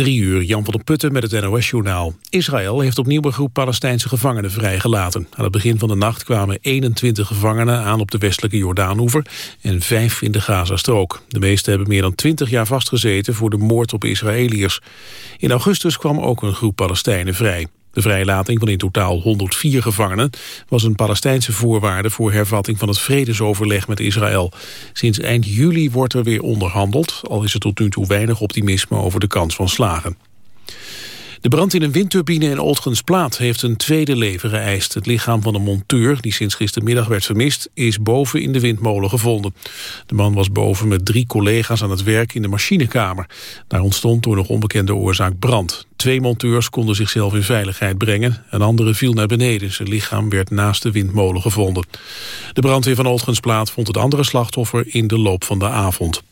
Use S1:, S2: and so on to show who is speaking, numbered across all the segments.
S1: Drie uur, Jan van der Putten met het NOS-journaal. Israël heeft opnieuw een groep Palestijnse gevangenen vrijgelaten. Aan het begin van de nacht kwamen 21 gevangenen aan op de westelijke Jordaanoever... en vijf in de Gazastrook. De meeste hebben meer dan 20 jaar vastgezeten voor de moord op Israëliërs. In augustus kwam ook een groep Palestijnen vrij. De vrijlating van in totaal 104 gevangenen was een Palestijnse voorwaarde voor hervatting van het vredesoverleg met Israël. Sinds eind juli wordt er weer onderhandeld, al is er tot nu toe weinig optimisme over de kans van slagen. De brand in een windturbine in Oldgensplaat heeft een tweede leven geëist. Het lichaam van een monteur, die sinds gistermiddag werd vermist, is boven in de windmolen gevonden. De man was boven met drie collega's aan het werk in de machinekamer. Daar ontstond door nog onbekende oorzaak brand. Twee monteurs konden zichzelf in veiligheid brengen. Een andere viel naar beneden. Zijn lichaam werd naast de windmolen gevonden. De brandweer van Oldgensplaat vond het andere slachtoffer in de loop van de avond.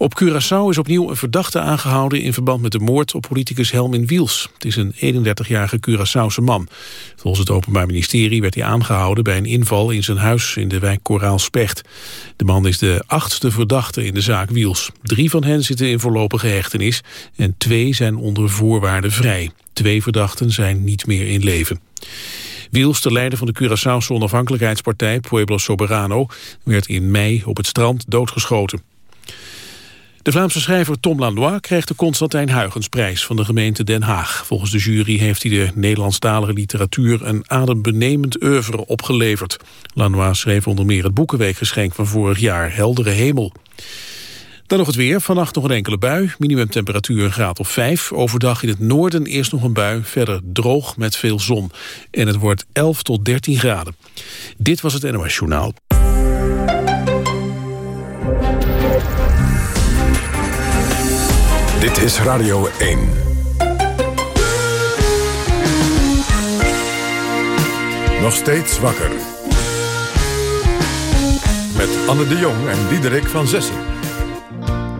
S1: Op Curaçao is opnieuw een verdachte aangehouden in verband met de moord op politicus Helmin Wiels. Het is een 31-jarige Curaçaose man. Volgens het Openbaar Ministerie werd hij aangehouden bij een inval in zijn huis in de wijk Koraalspecht. De man is de achtste verdachte in de zaak Wiels. Drie van hen zitten in voorlopige hechtenis en twee zijn onder voorwaarden vrij. Twee verdachten zijn niet meer in leven. Wiels, de leider van de Curaçaose onafhankelijkheidspartij Pueblo Soberano, werd in mei op het strand doodgeschoten. De Vlaamse schrijver Tom Lanois krijgt de Constantijn Huygensprijs van de gemeente Den Haag. Volgens de jury heeft hij de Nederlandstalige literatuur een adembenemend oeuvre opgeleverd. Lanois schreef onder meer het Boekenweekgeschenk van vorig jaar, Heldere Hemel. Dan nog het weer. Vannacht nog een enkele bui. Minimumtemperatuur een graad of 5. Overdag in het noorden eerst nog een bui. Verder droog met veel zon. En het wordt 11 tot 13 graden. Dit was het NOS Journaal.
S2: Dit is Radio 1. Nog steeds wakker. Met Anne de Jong en Diederik van Zessen.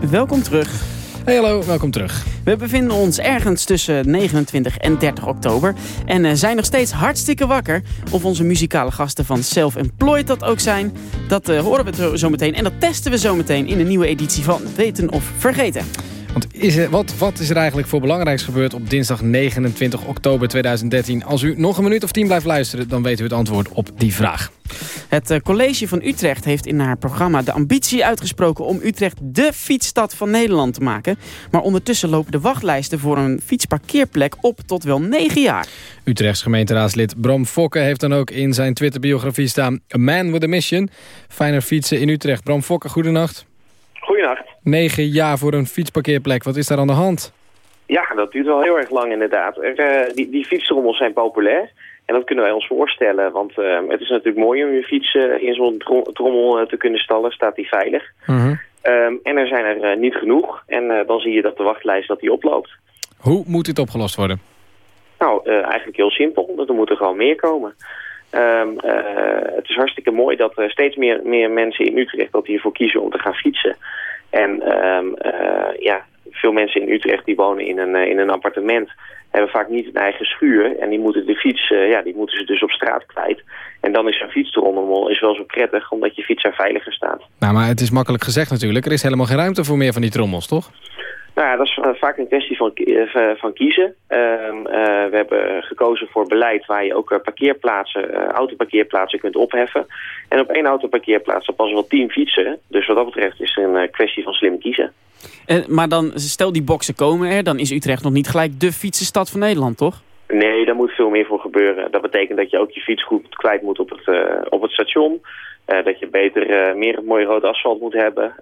S3: Welkom terug.
S4: Hey, hallo, welkom terug.
S3: We bevinden ons ergens tussen 29 en 30 oktober. En uh, zijn nog steeds hartstikke wakker. Of onze muzikale gasten van Self-Employed dat ook zijn. Dat uh, horen we zo meteen. En dat testen we zo meteen in een nieuwe editie van Weten of Vergeten.
S4: Want is er, wat, wat is er eigenlijk voor belangrijks gebeurd op dinsdag 29 oktober 2013? Als u nog een minuut of tien blijft luisteren, dan weten we het antwoord op die vraag.
S3: Het eh, college van Utrecht heeft in haar programma de ambitie uitgesproken om Utrecht de fietsstad van Nederland te maken. Maar ondertussen lopen de wachtlijsten voor een fietsparkeerplek op tot wel negen jaar.
S4: Utrechts gemeenteraadslid Bram Fokke heeft dan ook in zijn Twitterbiografie staan... A man with a mission. Fijner fietsen in Utrecht. Bram Fokke, goedenacht. Negen jaar voor een fietsparkeerplek. Wat is daar aan de hand?
S5: Ja, dat duurt wel heel erg lang inderdaad. Er, uh, die, die fietstrommels zijn populair. En dat kunnen wij ons voorstellen. Want uh, het is natuurlijk mooi om je fiets uh, in zo'n trommel te kunnen stallen. Staat die veilig.
S4: -huh.
S5: um, en er zijn er niet genoeg. En dan zie je dat de wachtlijst dat die oploopt.
S4: Hoe moet dit opgelost worden?
S5: Nou, eigenlijk heel simpel. Er moeten gewoon meer komen. Um, het is hartstikke mooi dat er steeds meer, meer mensen in Utrecht dat hiervoor kiezen om te gaan fietsen. En um, uh, ja, veel mensen in Utrecht die wonen in een, in een appartement hebben vaak niet een eigen schuur. En die moeten de fiets, uh, ja, die moeten ze dus op straat kwijt. En dan is een fietstrommel is wel zo prettig, omdat je fiets er veiliger staat.
S4: Nou, maar het is makkelijk gezegd natuurlijk. Er is helemaal geen ruimte voor meer van die trommels, toch?
S5: Nou ja, dat is vaak een kwestie van, van kiezen. Uh, uh, we hebben gekozen voor beleid waar je ook parkeerplaatsen, uh, autoparkeerplaatsen kunt opheffen. En op één autoparkeerplaats er passen wel tien fietsen. Dus wat dat betreft is het een kwestie van slim kiezen.
S3: maar dan, stel die boksen komen er, dan is Utrecht nog niet gelijk de fietsenstad van Nederland, toch?
S5: Nee, daar moet veel meer voor gebeuren. Dat betekent dat je ook je fiets goed kwijt moet op het, op het station. Uh, dat je beter uh, meer mooi rood asfalt moet hebben.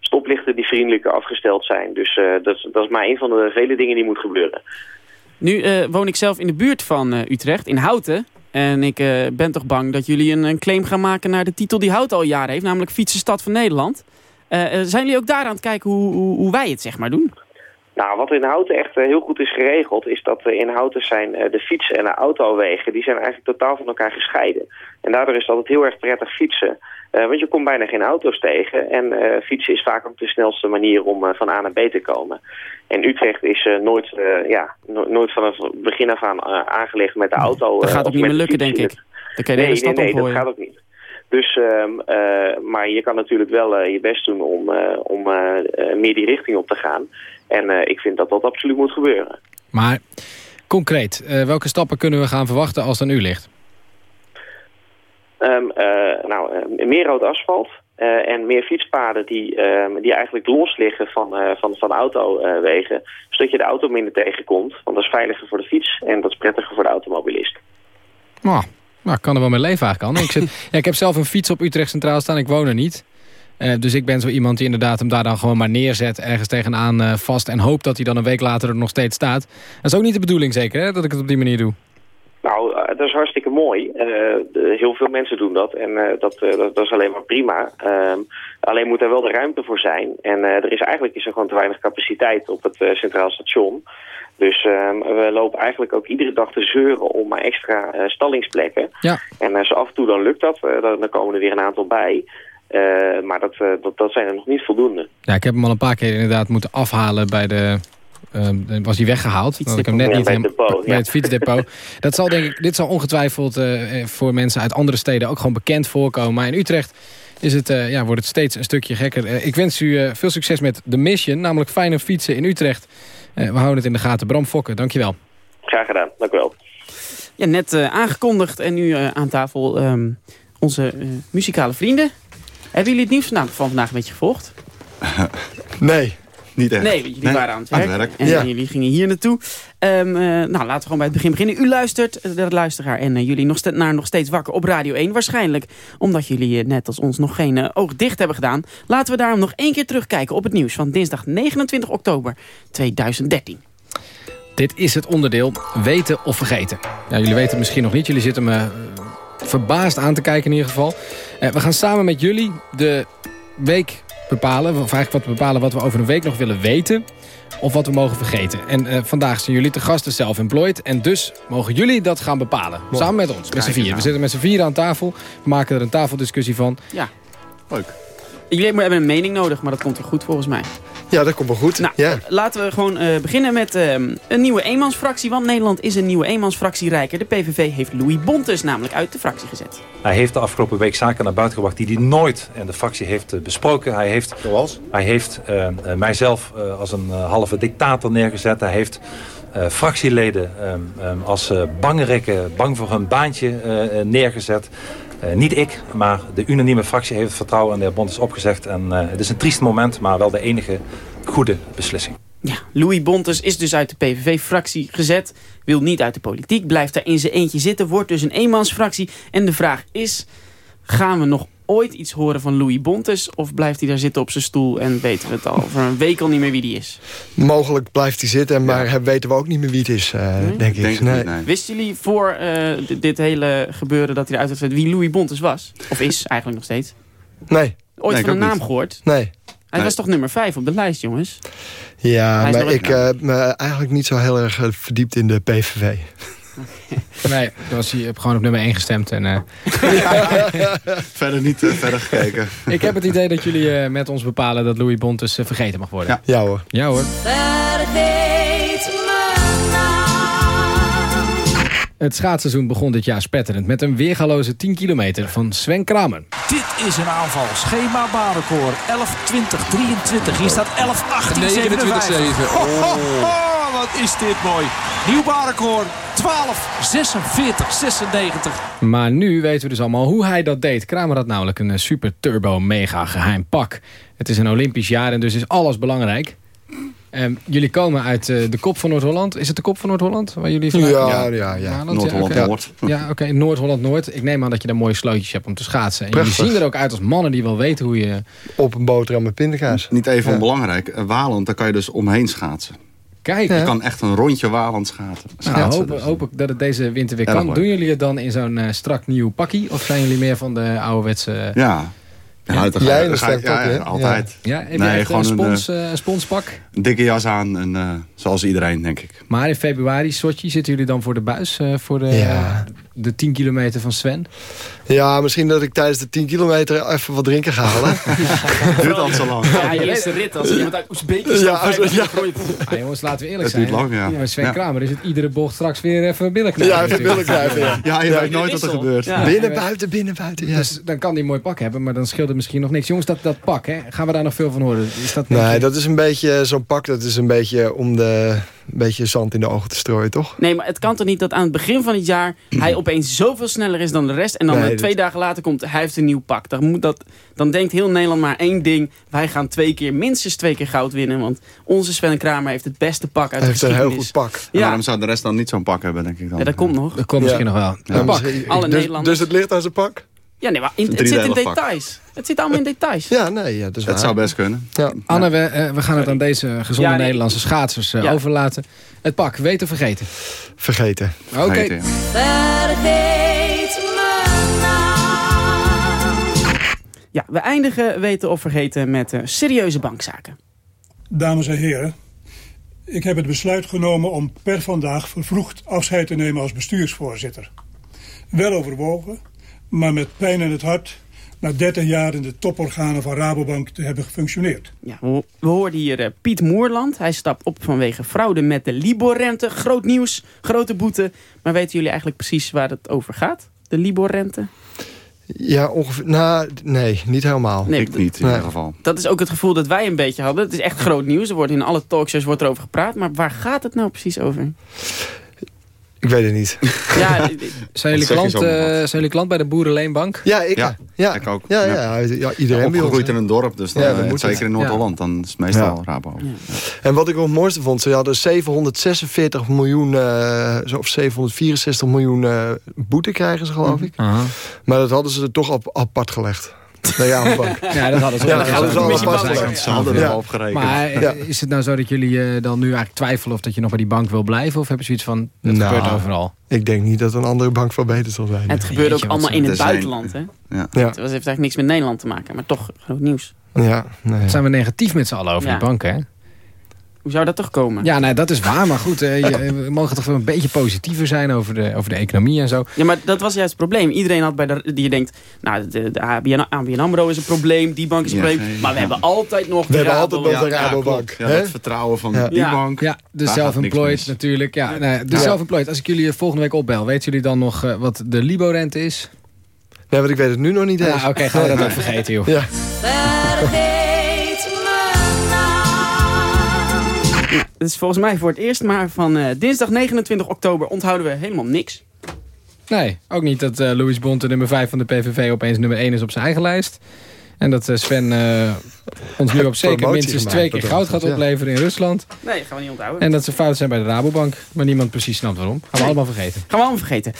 S5: Stoplichten die vriendelijker afgesteld zijn. Dus dat, dat, is maar een van de vele dingen die moet gebeuren.
S3: Nu woon ik zelf in de buurt van Utrecht, in Houten. En ik ben toch bang dat jullie een, claim gaan maken naar de titel die Houten al jaren heeft. Namelijk Fietsenstad van Nederland. zijn jullie ook daar aan het kijken hoe, hoe, hoe wij het zeg maar doen?
S5: Nou, wat in Houten echt heel goed is geregeld... is dat in Houten zijn de fiets- en de autowegen... die zijn eigenlijk totaal van elkaar gescheiden. En daardoor is het altijd heel erg prettig fietsen. Uh, want je komt bijna geen auto's tegen. En uh, fietsen is vaak ook de snelste manier om uh, van A naar B te komen. En Utrecht is nooit, ja, no nooit vanaf het begin af aan aangelegd met de auto.
S3: dat gaat ook niet meer lukken, denk ik.
S5: Dan kan je nee, nee, nee, dat gaat ook niet. Dus, ehm, maar je kan natuurlijk wel je best doen om, om meer die richting op te gaan. En ik vind dat dat absoluut moet gebeuren.
S4: Maar concreet, welke stappen kunnen we gaan verwachten als het aan u ligt?
S5: Um, nou, meer rood asfalt. Uh, en meer fietspaden die, uh, die eigenlijk los liggen van, uh, van, van autowegen. zodat je de auto minder tegenkomt. Want dat is veiliger voor de fiets en dat is prettiger voor de automobilist.
S4: Nou, nou kan er wel mee leven eigenlijk al. Ik, zit, ja, ik heb zelf een fiets op Utrecht Centraal staan, ik woon er niet. Dus ik ben zo iemand die inderdaad hem daar dan gewoon maar neerzet... ergens tegenaan vast en hoopt dat hij dan een week later er nog steeds staat. Dat is ook niet de bedoeling zeker, hè, dat ik het op die manier doe.
S5: Nou, uh, dat is hartstikke mooi. Uh, heel veel mensen doen dat en uh, dat, dat, dat, is alleen maar prima. Ehm, alleen moet er wel de ruimte voor zijn. En er is eigenlijk is er gewoon te weinig capaciteit op het Centraal Station. Dus ehm, we lopen eigenlijk ook iedere dag te zeuren om maar extra stallingsplekken.
S4: Ja.
S5: En zo af en toe dan lukt dat. dan komen er weer een aantal bij. Maar dat, dat, dat zijn er nog niet voldoende.
S4: Ja, ik heb hem al een paar keer inderdaad moeten afhalen bij de Um, was hij weggehaald. Dat ik hem net niet
S5: bij, het
S4: bij het fietsdepot. dat zal, denk ik, dit zal ongetwijfeld uh, voor mensen uit andere steden ook gewoon bekend voorkomen. Maar in Utrecht is het, uh, ja, wordt het steeds een stukje gekker. Uh, ik wens u veel succes met de mission, namelijk fijne fietsen in Utrecht. we houden het in de gaten. Bram Fokken, dankjewel.
S5: Graag gedaan, dank u wel.
S3: Ja, net aangekondigd en nu aan tafel um, onze muzikale vrienden. Hebben jullie het nieuws van vandaag een beetje gevolgd?
S6: nee. Niet
S3: echt. Nee, jullie waren aan het werk. En jullie gingen hier naartoe. Um, uh, nou, laten we gewoon bij het begin beginnen. U luistert, eh, de luisteraar en uh, jullie nog naar Nog Steeds Wakker op Radio 1. Waarschijnlijk omdat jullie net als ons nog geen uh, oog dicht hebben gedaan. Laten we daarom nog één keer terugkijken op het nieuws van dinsdag 29 oktober 2013.
S4: Dit is het onderdeel weten of vergeten. Ja, jullie weten het misschien nog niet. Jullie zitten me verbaasd aan te kijken in ieder geval. We gaan samen met jullie de week bepalen. Of eigenlijk wat bepalen wat we over een week nog willen weten. Of wat we mogen vergeten. En uh, vandaag zijn jullie te gasten self-employed. En dus mogen jullie dat gaan bepalen. Samen met ons, met z'n vier. We zitten met z'n vier aan tafel. We maken er een tafeldiscussie van.
S3: Ja.
S6: Leuk.
S3: Jullie hebben een mening nodig, maar dat komt er goed volgens mij.
S6: Ja, dat komt wel goed.
S3: Nou,
S6: ja.
S3: Laten we gewoon uh, beginnen met uh, een nieuwe eenmansfractie. Want Nederland is een nieuwe eenmansfractie rijker. De PVV heeft Louis Bontes namelijk uit de fractie gezet.
S7: Hij heeft de afgelopen week zaken naar buiten gebracht... die hij nooit in de fractie heeft uh, besproken. Hij heeft,
S6: Zoals?
S7: Hij heeft mijzelf als een halve dictator neergezet. Hij heeft... Uh, fractieleden um, um, als uh, bangerikken, bang voor hun baantje uh, neergezet. Uh, niet ik, maar de unanieme fractie heeft het vertrouwen in de heer Bontes opgezegd. En uh, het is een triest moment, maar wel de enige goede beslissing.
S3: Ja, Louis Bontes is dus uit de PVV-fractie gezet. Wil niet uit de politiek, blijft daar in zijn eentje zitten. Wordt dus een eenmansfractie. En de vraag is, gaan we nog ooit iets horen van Louis Bontes? Of blijft hij daar zitten op zijn stoel en weten we het al over een week al niet meer wie die is?
S6: Mogelijk blijft hij zitten, maar ja. weten we ook niet meer wie het is, uh, nee? denk ik.
S3: Denk nee. Nee. Wisten jullie voor uh, dit hele gebeuren dat hij eruit werd wie Louis Bontes was? Of is eigenlijk nog steeds?
S6: Nee.
S3: Ooit van een naam niet. gehoord?
S6: Nee.
S3: Hij was toch nummer 5 op de lijst, jongens?
S6: Ja, maar ik heb uh, me eigenlijk niet zo heel erg verdiept in de PVV.
S4: Nee, was hij gewoon op nummer 1 gestemd. En, uh...
S8: verder niet uh, verder gekeken.
S4: Ik heb het idee dat jullie uh, met ons bepalen dat Louis Bontes vergeten mag worden.
S6: Ja, ja hoor.
S4: Ja hoor. Het schaatsseizoen begon dit jaar spetterend met een weergaloze 10 kilometer van Sven Kramer.
S9: Dit is een aanval. Schema baanrecord 11, 20, 23. Hier staat 11, 18, 27. 7. Wat is dit mooi. Nieuw baanrecord 12, 46, 96.
S4: Maar nu weten we dus allemaal hoe hij dat deed. Kramer had namelijk een super turbo mega geheim pak. Het is een Olympisch jaar en dus is alles belangrijk. Um, jullie komen uit uh, de kop van Noord-Holland. Is het de kop van Noord-Holland? Waar jullie
S6: vanuit... Ja, ja, ja.
S8: Noord-Holland-Noord.
S4: Ja, oké. Okay. Noord-Holland-Noord. Ik neem aan dat je daar mooie slootjes hebt om te schaatsen. En jullie zien er ook uit als mannen die wel weten hoe je...
S6: Op een boterham met pindakaas.
S8: Niet even ja. onbelangrijk. Waland, daar kan je dus omheen schaatsen.
S4: Kijk.
S8: Je kan echt een rondje Waland schaatsen.
S4: Nou, hoop, dus. hoop ik dat het deze winter weer kan. Doen jullie het dan in zo'n uh, strak nieuw pakkie? Of zijn jullie meer van de ouderwetse...
S8: Ja,
S6: ja, ja, Jij
S8: ja, ja, altijd.
S4: Ja, heb nee, je gewoon een, spons, uh, sponspak?
S8: Een dikke jas aan en uh, Zoals iedereen, denk ik.
S4: Maar in februari, Sochi, zitten jullie dan voor de buis? Uh, voor de, ja. de 10 kilometer van Sven?
S6: Ja, misschien dat ik tijdens de 10 kilometer even wat drinken ga halen.
S8: duurt al zo lang.
S3: Ja, je eerste rit als iemand uit Oezbekistan... Ja, als, ja.
S4: ja. jongens, laten we eerlijk zijn.
S8: Het duurt lang, ja.
S4: Sven Kramer is het iedere bocht straks weer even billen knijpen.
S6: Ja, even billen knijpen, ja.
S8: ja. je weet nooit wat er gebeurt.
S6: Binnen, buiten, binnen, buiten. Ja.
S4: Dus dan kan die mooi pak hebben, maar dan scheelt het misschien nog niks. Jongens, dat, dat pak, hè? gaan we daar nog veel van horen? Is dat
S6: nee, dat is een beetje, zo'n pak, dat is een beetje om de een beetje zand in de ogen te strooien, toch?
S3: Nee, maar het kan toch niet dat aan het begin van het jaar... hij opeens zoveel sneller is dan de rest... en dan nee, twee dagen later komt, hij heeft een nieuw pak. Dan, moet dat, dan denkt heel Nederland maar één ding... wij gaan twee keer, minstens twee keer goud winnen... want onze Sven Kramer heeft het beste pak uit
S6: hij
S3: de
S6: heeft een heel goed pak.
S8: Ja. waarom zou de rest dan niet zo'n pak hebben, denk ik dan?
S3: Ja, dat komt nog.
S4: Dat komt misschien nog wel.
S6: Ja, pak. Alle dus, Nederlanders. Dus het ligt aan zijn pak?
S3: Ja, nee, maar in, het zit in details. Het zit allemaal in details.
S6: Ja, nee, ja, dat is
S8: zou best kunnen.
S6: Ja.
S4: Anne, we, uh, we gaan het aan deze gezonde ja, nee. Nederlandse schaatsers uh, overlaten. Het pak, weten of vergeten?
S6: Vergeten.
S4: Oké. Okay.
S3: Vergeet me nou. Ja, we eindigen weten of vergeten met uh, serieuze bankzaken.
S10: Dames en heren, ik heb het besluit genomen om per vandaag vervroegd afscheid te nemen als bestuursvoorzitter. Wel overwogen, maar met pijn in het hart na 30 jaar in de toporganen van Rabobank te hebben gefunctioneerd.
S3: Ja, we, hoorden hier uh, Piet Moerland. Hij stapt op vanwege fraude met de Libor-rente. Groot nieuws, grote boete. Maar weten jullie eigenlijk precies waar het over gaat? De Libor-rente?
S6: Ja, ongeveer. Nou, nee, niet helemaal.
S8: Nee, ik niet in nee. ieder geval.
S3: Dat is ook het gevoel dat wij een beetje hadden. Het is echt groot nieuws. Er wordt in alle talkshows wordt erover gepraat. Maar waar gaat het nou precies over?
S6: Ik weet het niet.
S3: Ja,
S4: zijn, jullie klant, uh, zijn jullie klant bij de Boerenleenbank?
S6: Ja, ik,
S8: ja,
S6: ja.
S8: ik ook.
S6: Ja, ja. ja iedereen
S8: ja, opgegroeid in een dorp, dus dan, ja, uh, zeker in Noord-Holland. Dan is het meestal Rabo.
S6: En wat ik ook het mooiste vond, ze hadden 746 miljoen, uh, of 764 miljoen boete krijgen ze geloof ik. -huh. Maar dat hadden ze er toch op apart gelegd. Nee, ja,
S4: ja, dat hadden ze,
S6: ja, dat hadden ze al
S8: vast. Ze hadden er al opgerekend.
S4: Maar is het nou zo dat jullie uh, dan nu eigenlijk twijfelen... of dat je nog bij die bank wil blijven? Of hebben ze zoiets van, het nou, gebeurt overal?
S6: Ik denk niet dat een andere bank veel beter zal zijn.
S3: En het gebeurt ook allemaal in het buitenland, hè? Ja. Het heeft eigenlijk niks met Nederland te maken, maar toch groot nieuws.
S6: Ja, nee.
S4: Zijn we negatief met z'n allen over die banken, hè?
S3: Hoe zou dat toch komen?
S4: Ja, nee, dat is waar. Maar goed, eh, je, we mogen toch wel een beetje positiever zijn over de, over de economie en zo.
S3: Ja, maar dat was juist het probleem. Iedereen had bij de... Die je denkt, nou, de, de ABN, ABN AMRO is een probleem, die bank is een probleem. Maar we hebben altijd nog
S6: de We hebben altijd nog de Rabobank.
S8: Ja, het vertrouwen van die bank.
S4: Ja, de self-employed natuurlijk. Ja, nee, de self-employed. Als ik jullie volgende week opbel, weten jullie dan nog uh, wat de Libo-rente is?
S6: Nee, want ik weet het nu nog niet eens.
S4: Ja, Oké, okay, gaan we dat ook vergeten, joh.
S6: Ja.
S3: Het is volgens mij voor het eerst, maar van uh, dinsdag 29 oktober onthouden we helemaal niks.
S4: Nee, ook niet dat uh, Louis Bond, de nummer 5 van de PVV, opeens nummer 1 is op zijn eigen lijst. En dat uh, Sven ons nu op zeker minstens twee keer goud gaat opleveren in Rusland.
S3: Nee, gaan we niet onthouden.
S4: En dat ze fout zijn bij de Rabobank, maar niemand precies snapt waarom. Gaan we allemaal vergeten.
S3: Gaan we allemaal vergeten.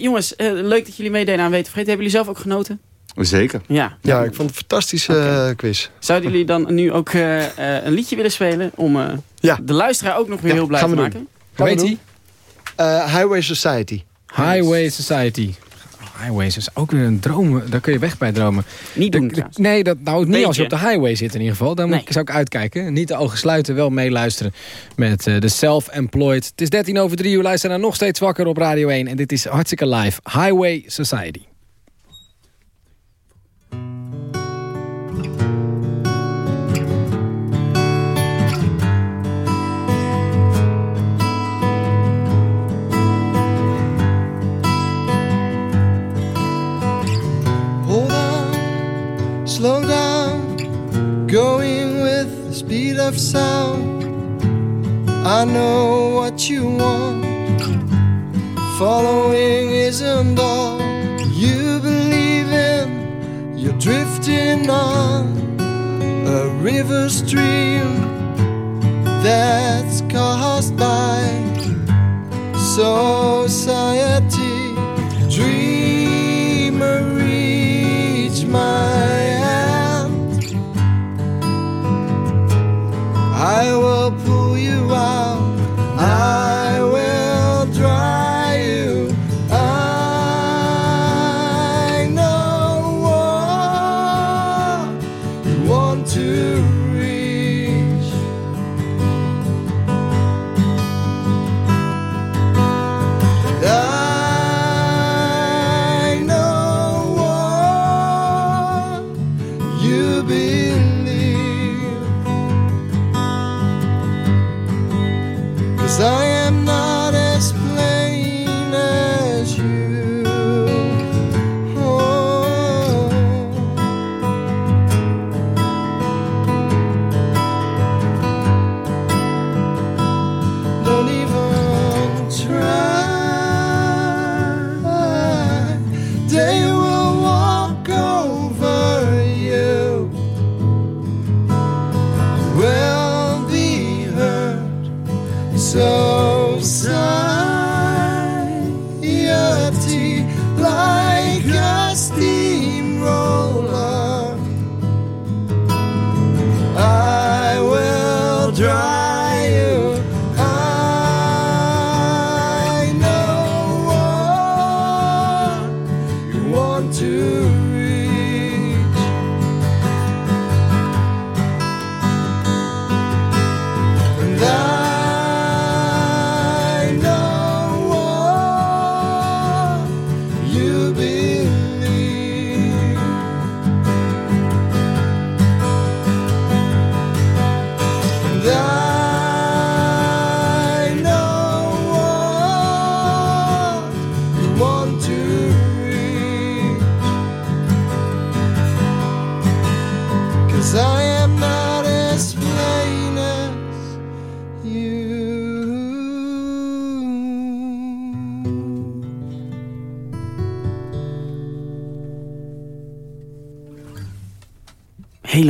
S3: jongens, leuk dat jullie meededen aan Weten Vergeten. Hebben jullie zelf ook genoten?
S8: Zeker.
S3: Ja,
S6: ja, ik vond het een fantastische okay. quiz.
S3: Zouden jullie dan nu ook uh, uh, een liedje willen spelen... om uh, ja. de luisteraar ook nog weer ja, heel blij te maken?
S4: Hoe heet die?
S6: Highway Society.
S4: Highway Society. Highways is ook weer een droom. Daar kun je weg bij dromen.
S3: Niet doen
S4: de, de, Nee, dat, nou niet Beetje. als je op de highway zit in ieder geval. Dan nee. zou ik uitkijken. Niet de ogen sluiten, wel meeluisteren met de Self-Employed. Het is 13 over 3 uur. Luister naar nog steeds wakker op Radio 1. En dit is hartstikke live. Highway Society.
S11: Slow down, going with the speed of sound. I know what you want, following isn't all you believe in. You're drifting on a river stream that's caused by society. Dreamer, reach my I will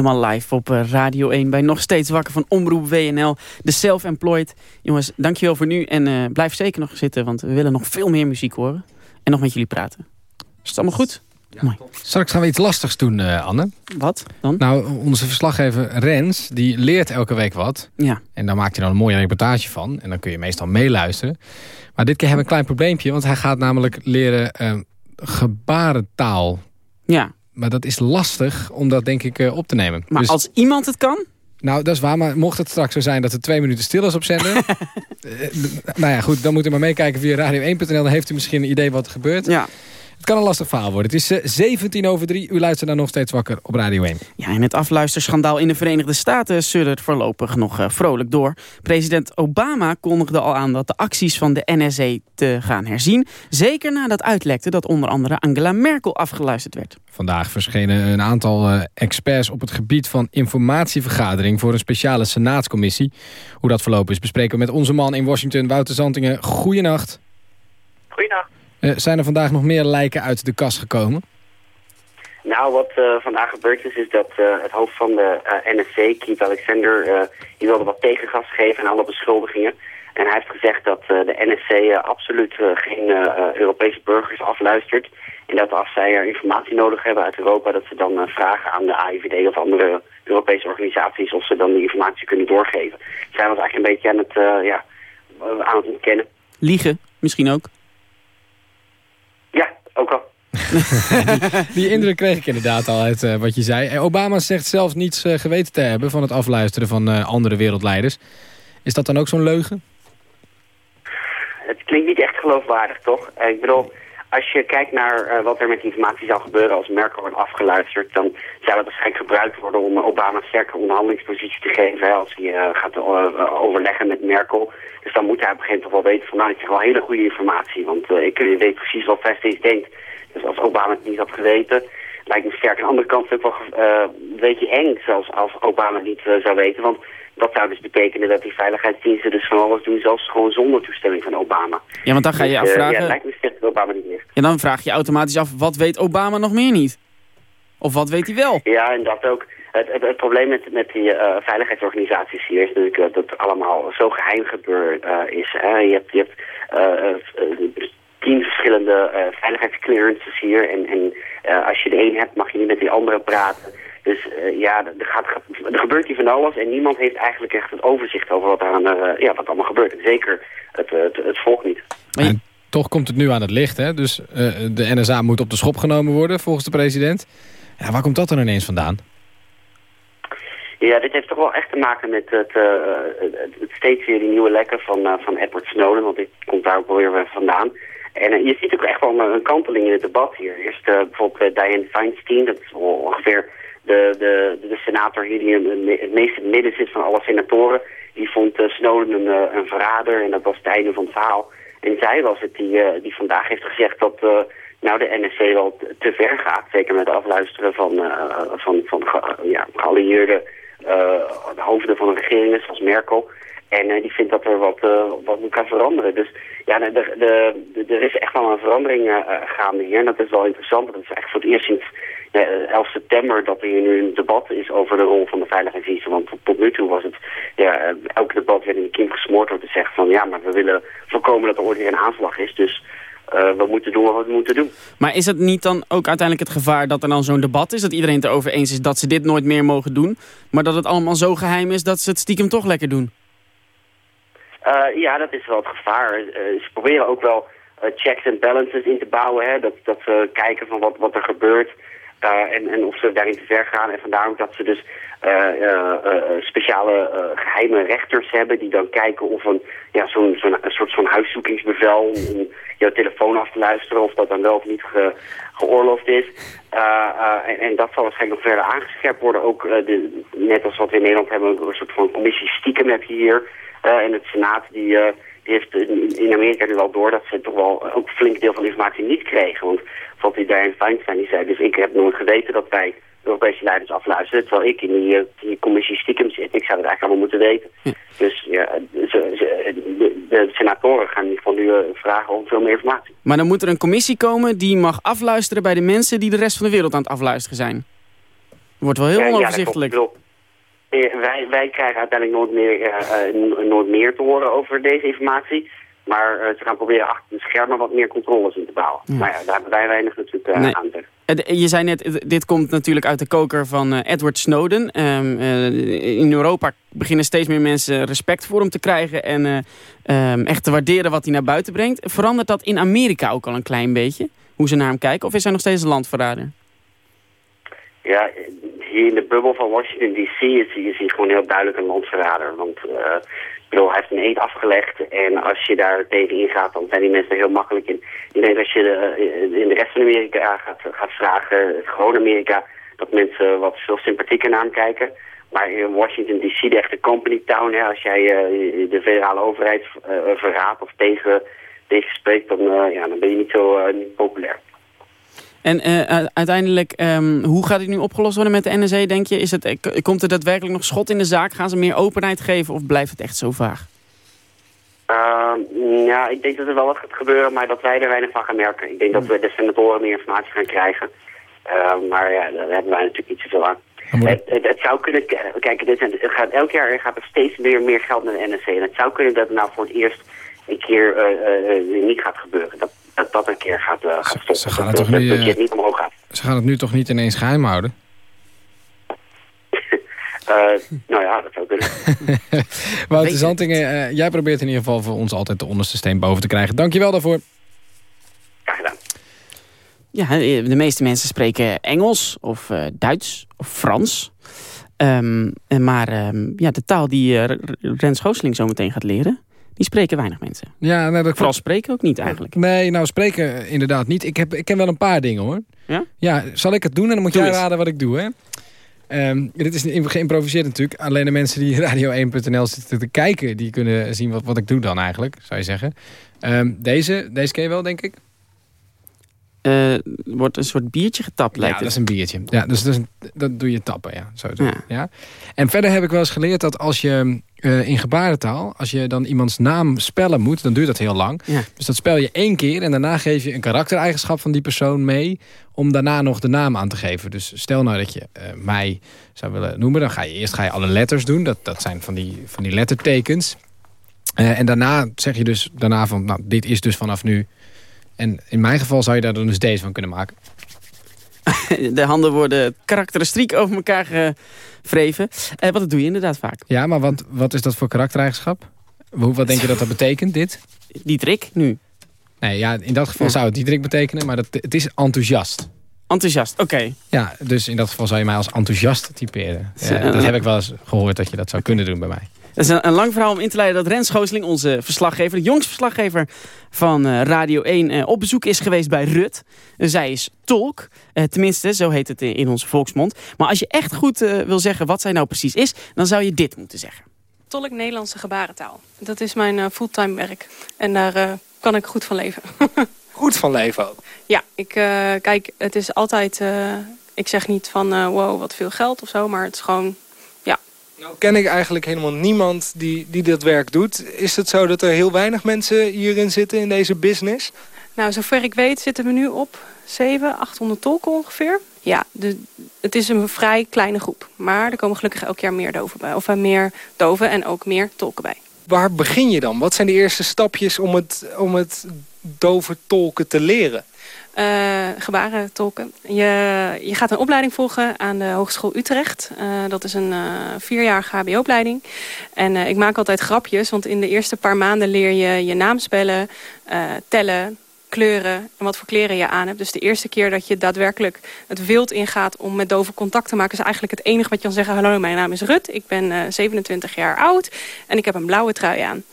S3: Helemaal live op eh, Radio 1 bij Nog Steeds Wakker van Omroep WNL. De Self-Employed. Jongens, dankjewel voor nu. En eh, blijf zeker nog zitten, want we willen nog veel meer muziek horen. En nog met jullie praten. Is het allemaal goed? Mooi.
S4: Straks gaan we iets lastigs doen, eh, Anne.
S3: Wat dan?
S4: Nou, onze verslaggever Rens, die leert elke week wat.
S3: Ja.
S4: En daar maakt hij dan een mooie reportage van. En dan kun je meestal meeluisteren. Maar dit keer hebben we een klein probleempje. Want hij gaat namelijk leren gebarentaal.
S3: Ja.
S4: Maar dat is lastig om dat denk ik eh, op te nemen.
S3: Maar
S4: Dus-
S3: als iemand het kan...
S4: Nou, dat is waar. Maar mocht het straks zo zijn dat er twee minuten stil is op zender... eh, nou ja, goed. Dan moet u maar meekijken via radio1.nl. Dan heeft u misschien een idee wat er gebeurt.
S3: Ja.
S4: Het kan een lastig verhaal worden. Het is eh, 17 over 3. U luistert naar nog steeds wakker op Radio 1.
S3: Ja, en het afluisterschandaal in de Verenigde Staten suddert voorlopig nog eh, vrolijk door. President Obama kondigde al aan dat de acties van de NSA te gaan herzien. Zeker nadat uitlekte dat onder andere Angela Merkel afgeluisterd werd.
S4: Vandaag verschenen een aantal eh, experts op het gebied van informatievergadering voor een speciale senaatscommissie. Hoe dat verlopen is bespreken we met onze man in Washington, Wouter Zantingen. Goeienacht.
S12: Goeienacht.
S4: Eh, zijn er vandaag nog meer lijken uit de kast gekomen?
S12: Nou, wat eh, vandaag gebeurd is, is dat eh, het hoofd van de NSC, Keith Alexander, eh, die wilde wat tegengas geven aan alle beschuldigingen. En hij heeft gezegd dat eh, de NSC eh, absoluut geen Europese burgers afluistert. En dat als zij er informatie nodig hebben uit Europa, dat ze dan vragen aan de AIVD of andere Europese organisaties of ze dan die informatie kunnen doorgeven. Zij was eigenlijk een beetje aan het, eh, ja, aan het ontkennen.
S3: Liegen, misschien ook.
S12: Ook al.
S4: Die indruk kreeg ik inderdaad al uit eh, wat je zei. Obama zegt zelf niets eh, geweten te hebben van het afluisteren van eh, andere wereldleiders. Is dat dan ook zo'n leugen?
S12: Het klinkt niet echt geloofwaardig, toch? Ik bedoel, als je kijkt naar eh, wat er met informatie zou gebeuren als Merkel wordt afgeluisterd, dan zou dat waarschijnlijk gebruikt worden om Obama een sterke onderhandelingspositie te geven als hij eh, gaat eh, overleggen met Merkel. Dus dan moet hij op een gegeven moment toch wel weten van nou, ik heb wel hele goede informatie, want ik weet precies wat Vestis denkt. Dus als Obama het niet had geweten, lijkt me sterk. Aan de andere kant is ook wel een beetje eng zelfs als Obama het niet zou weten, want dat zou dus betekenen dat die veiligheidsdiensten dus van alles doen, zelfs gewoon zonder toestemming van Obama.
S3: Ja, want dan ga je
S12: Dus, eh,
S3: afvragen...
S12: ja, het lijkt me dat Obama niet ligt.
S3: En dan vraag je automatisch af, wat weet Obama nog meer niet? Of wat weet hij wel?
S12: Ja, en dat ook. Het, het, het probleem met, met die eh, veiligheidsorganisaties hier is natuurlijk dat het allemaal zo geheim gebeurd eh, is. Hè. Je hebt, je hebt tien verschillende veiligheidsclearances hier. En, en als je de een hebt, mag je niet met die andere praten. Dus eh, ja, er, gaat, er gebeurt hier van alles en niemand heeft eigenlijk echt het overzicht over wat, aan, eh, ja, wat allemaal gebeurt. En zeker het, het, het volk niet.
S4: En toch komt het nu aan het licht. Hè? Dus eh, de NSA moet op de schop genomen worden volgens de president. Ja, waar komt dat dan ineens vandaan?
S12: Ja, dit heeft toch wel echt te maken met het, het, steeds weer die nieuwe lekken van, van Edward Snowden, want dit komt daar ook wel weer vandaan. En je ziet ook echt wel een, kanteling in het debat hier. Eerst bijvoorbeeld Dianne Feinstein, dat is ongeveer de, de, de, senator hier die het meest in het midden zit van alle senatoren. die vond uh, Snowden een, een, verrader en dat was het einde van het verhaal. En zij was het die, die vandaag heeft gezegd dat nou de NSC wel te ver gaat. Zeker met het afluisteren van, van, van ja, geallieerde hoofden van de regeringen zoals Merkel. En die vindt dat er wat, wat moet gaan veranderen. Dus ja, de, de, er is echt wel een verandering gaande hier. En dat is wel interessant. Dat is echt voor het eerst sinds 11 september dat er hier nu een debat is over de rol van de veiligheidsdiensten. Want tot, nu toe was het, ja, elk debat werd in de kiem gesmoord door te zeggen van ja, maar we willen voorkomen dat er ooit weer een aanslag is. Dus we moeten doen wat we moeten doen.
S3: Maar is het niet dan ook uiteindelijk het gevaar dat er dan zo'n debat is? Dat iedereen het erover eens is dat ze dit nooit meer mogen doen? Maar dat het allemaal zo geheim is dat ze het stiekem toch lekker doen?
S12: Uh, ja, dat is wel het gevaar. Uh, ze proberen ook wel checks en balances in te bouwen. Hè? Dat, dat ze kijken van wat, wat er gebeurt en, en of ze daarin te ver gaan. En vandaar ook dat ze dus speciale geheime rechters hebben... die dan kijken of een, ja, zo'n soort van huiszoekingsbevel... om jouw telefoon af te luisteren of dat dan wel of niet ge, geoorloofd is. en, en, dat zal waarschijnlijk nog verder aangescherpt worden. Ook net als wat we in Nederland hebben, een soort van commissie stiekem heb je hier... En het Senaat die, die heeft in Amerika nu wel door dat ze toch wel ook een flink deel van de informatie niet kregen. Want bijvoorbeeld die Diane Feinstein die zei, dus ik heb nooit geweten dat wij Europese leiders afluisteren. Terwijl ik in die, die commissie stiekem zit. Ik zou het eigenlijk allemaal moeten weten. Dus ja, ze, ze, de, de, senatoren gaan geval nu vragen om veel meer informatie.
S3: Maar dan moet er een commissie komen die mag afluisteren bij de mensen die de rest van de wereld aan het afluisteren zijn. Wordt wel heel ja, onoverzichtelijk. Ja,
S12: eh, wij, wij krijgen uiteindelijk nooit meer, uh, nooit meer te horen over deze informatie. Maar uh, ze gaan proberen achter de schermen wat meer controles in te bouwen. Maar ja, daar hebben wij weinig natuurlijk uh, nee. aan te
S3: Je zei net, dit komt natuurlijk uit de koker van Edward Snowden. Um, in Europa beginnen steeds meer mensen respect voor hem te krijgen... en um, echt te waarderen wat hij naar buiten brengt. Verandert dat in Amerika ook al een klein beetje? Hoe ze naar hem kijken? Of is hij nog steeds een landverrader?
S12: Ja, hier in de bubbel van Washington D.C. is, hij gewoon heel duidelijk een landverrader. Want hij heeft een eet afgelegd en als je daar tegen ingaat, dan zijn die mensen heel makkelijk in. Ik denk als je de, in de rest van Amerika gaat, gaat vragen, gewoon Amerika, dat mensen wat veel sympathieker naar hem kijken. Maar in Washington D.C., de echte company town, hè, als jij uh, de federale overheid uh, verraadt of tegen, tegenspreekt, dan, ja, dan ben je niet zo populair.
S3: En uh, uiteindelijk, um, hoe gaat het nu opgelost worden met de NSA, denk je? Is het, eh, komt er daadwerkelijk nog schot in de zaak? Gaan ze meer openheid geven of blijft het echt zo vaag?
S12: Uh, ja, ik denk dat er wel wat gaat gebeuren, maar dat wij er weinig van gaan merken. Ik denk dat we de senatoren meer informatie gaan krijgen. Uh, maar ja, daar hebben wij natuurlijk niet zoveel aan. Het, het, het, zou kunnen, kijk, dit, het gaat, elk jaar gaat er steeds meer, meer geld naar de NSC. En het zou kunnen dat het nou voor het eerst een keer niet gaat gebeuren. Dat, dat dat een keer gaat, uh, gaat stoppen. Ze gaan het, toch nu, het niet omhoog gaat.
S4: Ze gaan het nu toch niet ineens geheim houden?
S12: Uh, nou ja, dat zou kunnen.
S4: Wouter Zantingen, uh, jij probeert in ieder geval voor ons altijd de onderste steen boven te krijgen. Dankjewel daarvoor.
S12: Graag gedaan.
S3: Ja, de meeste mensen spreken Engels of uh, Duits of Frans. Um, maar um, ja, de taal die Rens Gooseling zo meteen gaat leren... Die spreken weinig mensen.
S4: Ja, nou, dat
S3: Vooral spreken ook niet eigenlijk.
S4: Nee, nou spreken inderdaad niet. Ik, heb, ik ken wel een paar dingen hoor.
S3: Ja?
S4: Ja, zal ik het doen en dan moet jij raden wat ik doe hè? Um, dit is geïmproviseerd natuurlijk. Alleen de mensen die radio1.nl zitten te kijken... die kunnen zien wat, wat ik doe dan eigenlijk, zou je zeggen. Um, deze, deze ken je wel, denk ik?
S3: Uh, wordt een soort biertje getapt, lijkt
S4: Ja, dat is een biertje. Ja, dus, dus dat doe je tappen, ja. Zo ja. ja. En verder heb ik wel eens geleerd dat als je uh, in gebarentaal... als je dan iemands naam spellen moet, dan duurt dat heel lang.
S3: Ja.
S4: Dus dat spel je één keer en daarna geef je een karaktereigenschap van die persoon mee... om daarna nog de naam aan te geven. Dus stel nou dat je uh, mij zou willen noemen... dan ga je eerst ga je alle letters doen. Dat, dat zijn van die, van die lettertekens. En daarna zeg je dus daarna van... nou, dit is dus vanaf nu en in mijn geval zou je daar dan dus deze van kunnen maken.
S3: De handen worden karakteristiek over elkaar gevreven. Eh, wat doe je inderdaad vaak.
S4: Ja, maar wat, wat is dat voor karaktereigenschap? Wat denk je dat dat betekent, dit?
S3: Die trick nu.
S4: Nee, ja, in dat geval zou het die trick betekenen, maar dat, het is enthousiast.
S3: Enthousiast, oké.
S4: Ja, dus in dat geval zou je mij als enthousiast typeren. Dat heb ik wel eens gehoord dat je dat zou kunnen doen bij mij.
S3: Dat is een, lang verhaal om in te leiden dat Rens Gooseling, onze verslaggever... de jongste verslaggever van uh, Radio 1, uh, op bezoek is geweest bij Rut. Uh, zij is tolk, tenminste, zo heet het in onze volksmond. Maar als je echt goed wil zeggen wat zij nou precies is... dan zou je dit moeten zeggen.
S13: tolk Nederlandse gebarentaal. Dat is mijn uh, fulltime werk. En daar uh, kan ik goed van leven.
S14: goed van leven ook?
S13: Ja, ik, uh, kijk, het is altijd... ik zeg niet van wow, wat veel geld of zo, maar het is gewoon...
S14: Nou ken ik eigenlijk helemaal niemand die, die dit werk doet. Is het zo dat er heel weinig mensen hierin zitten in deze business?
S13: Nou, zover ik weet zitten we nu op 700, 800 tolken ongeveer. Ja, de, het is een vrij kleine groep. Maar er komen gelukkig elk jaar meer doven bij. Of meer doven en ook meer tolken bij.
S14: Waar begin je dan? Wat zijn de eerste stapjes om het, om het dove tolken te leren?
S13: Uh, gebaren tolken. Je, je gaat een opleiding volgen aan de Hogeschool Utrecht. Uh, dat is een uh, vierjarige hbo-opleiding. En ik maak altijd grapjes, want in de eerste paar maanden leer je je naam spellen, tellen, kleuren en wat voor kleren je aan hebt. Dus de eerste keer dat je daadwerkelijk het wild ingaat om met dove contact te maken... is eigenlijk het enige wat je kan zeggen. Hallo, mijn naam is Rut, ik ben uh, 27 jaar oud en ik heb een blauwe trui aan.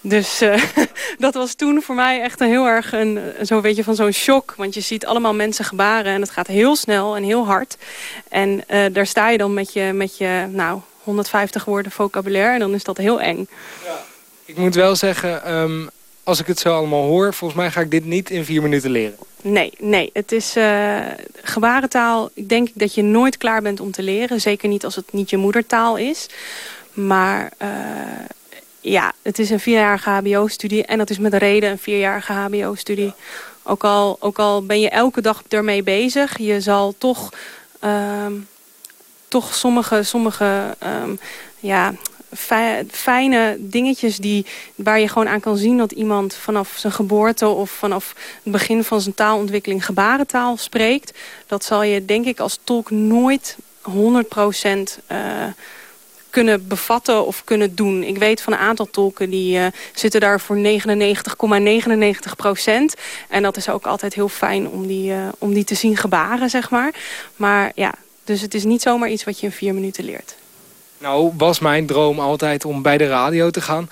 S13: Dus uh, dat was toen voor mij echt een heel erg een, zo weet je, van zo'n shock. Want je ziet allemaal mensen gebaren en het gaat heel snel en heel hard. En uh, daar sta je dan met je, met je nou, 150 woorden vocabulaire en dan is dat heel eng. Ja.
S14: Ik moet wel zeggen, um, als ik het zo allemaal hoor... volgens mij ga ik dit niet in vier minuten leren.
S13: Nee, nee. Het is uh, gebarentaal. Ik denk dat je nooit klaar bent om te leren. Zeker niet als het niet je moedertaal is. Maar uh, ja, het is een vierjarige hbo-studie. En dat is met reden een vierjarige hbo-studie. Ook, al, ook al ben je elke dag ermee bezig. Je zal toch... Um, toch sommige, sommige um, ja, fijne dingetjes die, waar je gewoon aan kan zien dat iemand vanaf zijn geboorte of vanaf het begin van zijn taalontwikkeling gebarentaal spreekt. Dat zal je denk ik als tolk nooit 100% uh, kunnen bevatten of kunnen doen. Ik weet van een aantal tolken die uh, zitten daar voor 99,99 procent. En dat is ook altijd heel fijn om die, uh, om die te zien gebaren, zeg maar. Maar ja, dus het is niet zomaar iets wat je in vier minuten leert.
S14: Nou, was mijn droom altijd om bij de radio te gaan.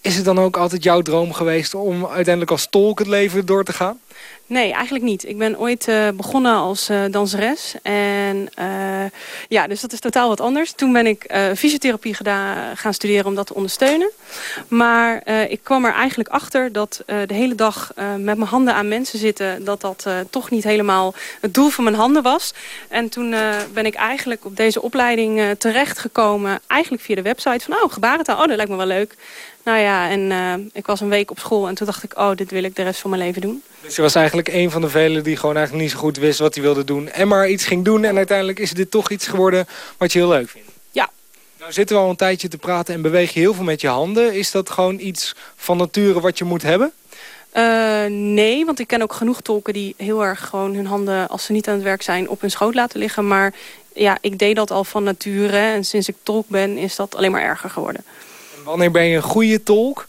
S14: Is het dan ook altijd jouw droom geweest om uiteindelijk als tolk het leven door te gaan?
S13: Nee, eigenlijk niet. Ik ben ooit uh, begonnen als uh, danseres. En uh, ja, dus dat is totaal wat anders. Toen ben ik fysiotherapie gaan studeren om dat te ondersteunen. Maar ik kwam er eigenlijk achter dat de hele dag met mijn handen aan mensen zitten... dat dat toch niet helemaal het doel van mijn handen was. En toen ben ik eigenlijk op deze opleiding terechtgekomen... eigenlijk via de website van, oh, gebarentaal, oh, dat lijkt me wel leuk. Nou ja, en uh, ik was een week op school en toen dacht ik... oh, dit wil ik de rest van mijn leven doen.
S14: Dus je was eigenlijk een van de velen die gewoon eigenlijk niet zo goed wist wat hij wilde doen... en maar iets ging doen en uiteindelijk is dit toch iets geworden wat je heel leuk vindt?
S13: Ja.
S14: Nou zitten we al een tijdje te praten en beweeg je heel veel met je handen. Is dat gewoon iets van nature wat je moet hebben?
S13: Uh, nee, want ik ken ook genoeg tolken die heel erg gewoon hun handen... als ze niet aan het werk zijn, op hun schoot laten liggen. Maar ja, ik deed dat al van nature en sinds ik tolk ben is dat alleen maar erger geworden.
S14: Wanneer ben je een goede tolk?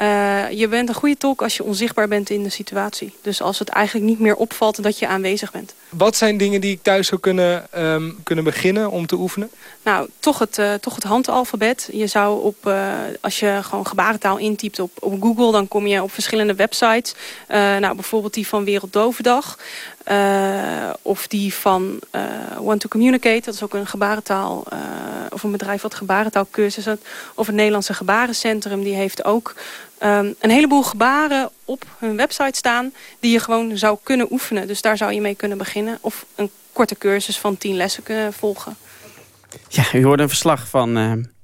S13: Uh, je bent een goede tolk als je onzichtbaar bent in de situatie. Dus als het eigenlijk niet meer opvalt dat je aanwezig bent.
S14: Wat zijn dingen die ik thuis zou kunnen, um, kunnen beginnen om te oefenen?
S13: Nou, toch het, uh, toch het handalfabet. Je zou op, uh, als je gewoon gebarentaal intypt op, op Google... dan kom je op verschillende websites. nou, bijvoorbeeld die van Werelddovendag. Of die van One to Communicate. Dat is ook een gebarentaal... of een bedrijf wat gebarentaalcursus had. Of het Nederlandse Gebarencentrum. Die heeft ook um, een heleboel gebaren op hun website staan... die je gewoon zou kunnen oefenen. Dus daar zou je mee kunnen beginnen. Of een korte cursus van 10 lessen kunnen volgen.
S3: Ja, u hoorde een verslag van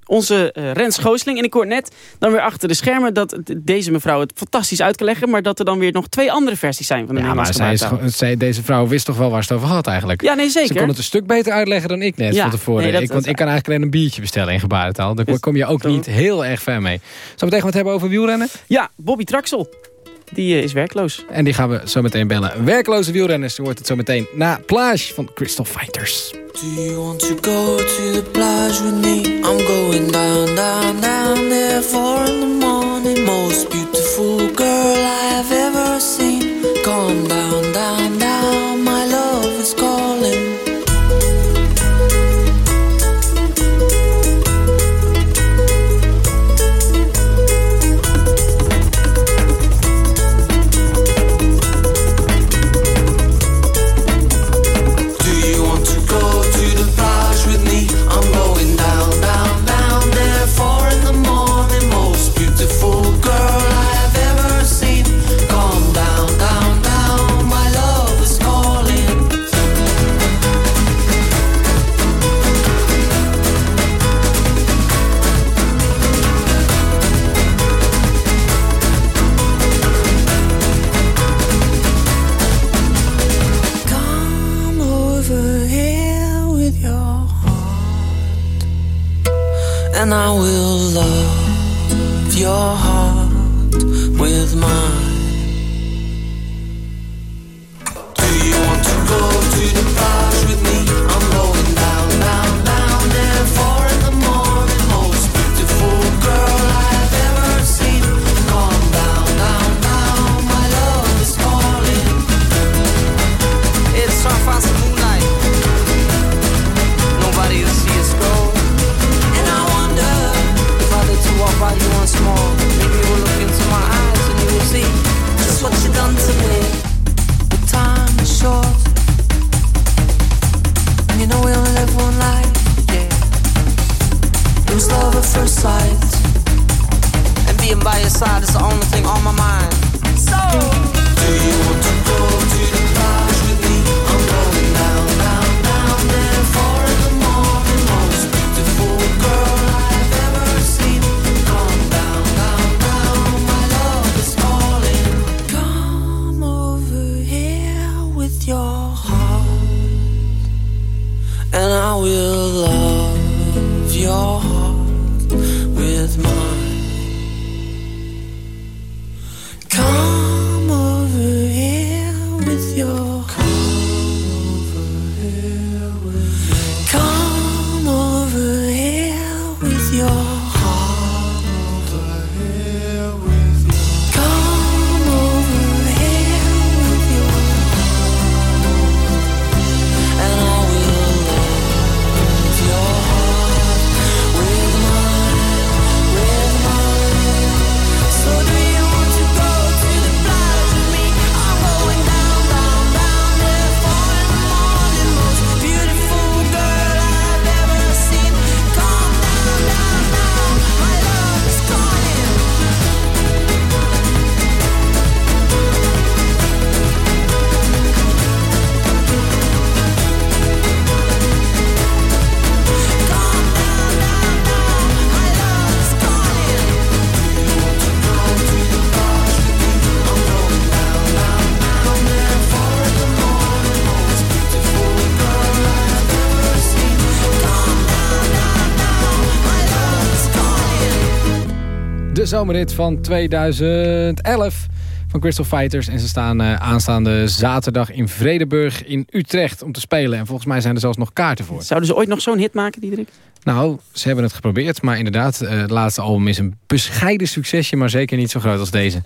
S3: onze uh, Rens Goosling. En ik hoor net dan weer achter de schermen dat deze mevrouw het fantastisch uit kan leggen... maar dat er dan weer nog twee andere versies zijn van de ja, Nederlandse
S4: maar zij, zij, Deze vrouw wist toch wel waar ze het over had eigenlijk?
S3: Ja, nee, zeker.
S4: Ze kon het een stuk beter uitleggen dan ik net ja, van tevoren. Nee, dat, ik, want ik kan eigenlijk alleen een biertje bestellen in gebarentaal. Daar kom je ook niet heel erg ver mee. Zullen we tegen wat hebben over wielrennen?
S3: Ja, Bobby Traxel. Die uh, is werkloos.
S4: En die gaan we zo meteen bellen. Werkloze wielrenners. Je hoort het zo meteen na Plage van Crystal Fighters. Do you want to go to the plage with me? I'm going down, down, down there four in the morning. Most beautiful girl I have ever seen. Calm
S15: down,
S4: zomerrit van 2011 van Crystal Fighters. En ze staan eh, aanstaande zaterdag in Vredeburg in Utrecht om te spelen. En volgens mij zijn er zelfs nog kaarten voor.
S3: Zouden ze ooit nog zo'n hit maken, Diederik?
S4: Nou, ze hebben het geprobeerd. Maar inderdaad, eh, het laatste album is een bescheiden succesje... maar zeker niet zo groot als deze.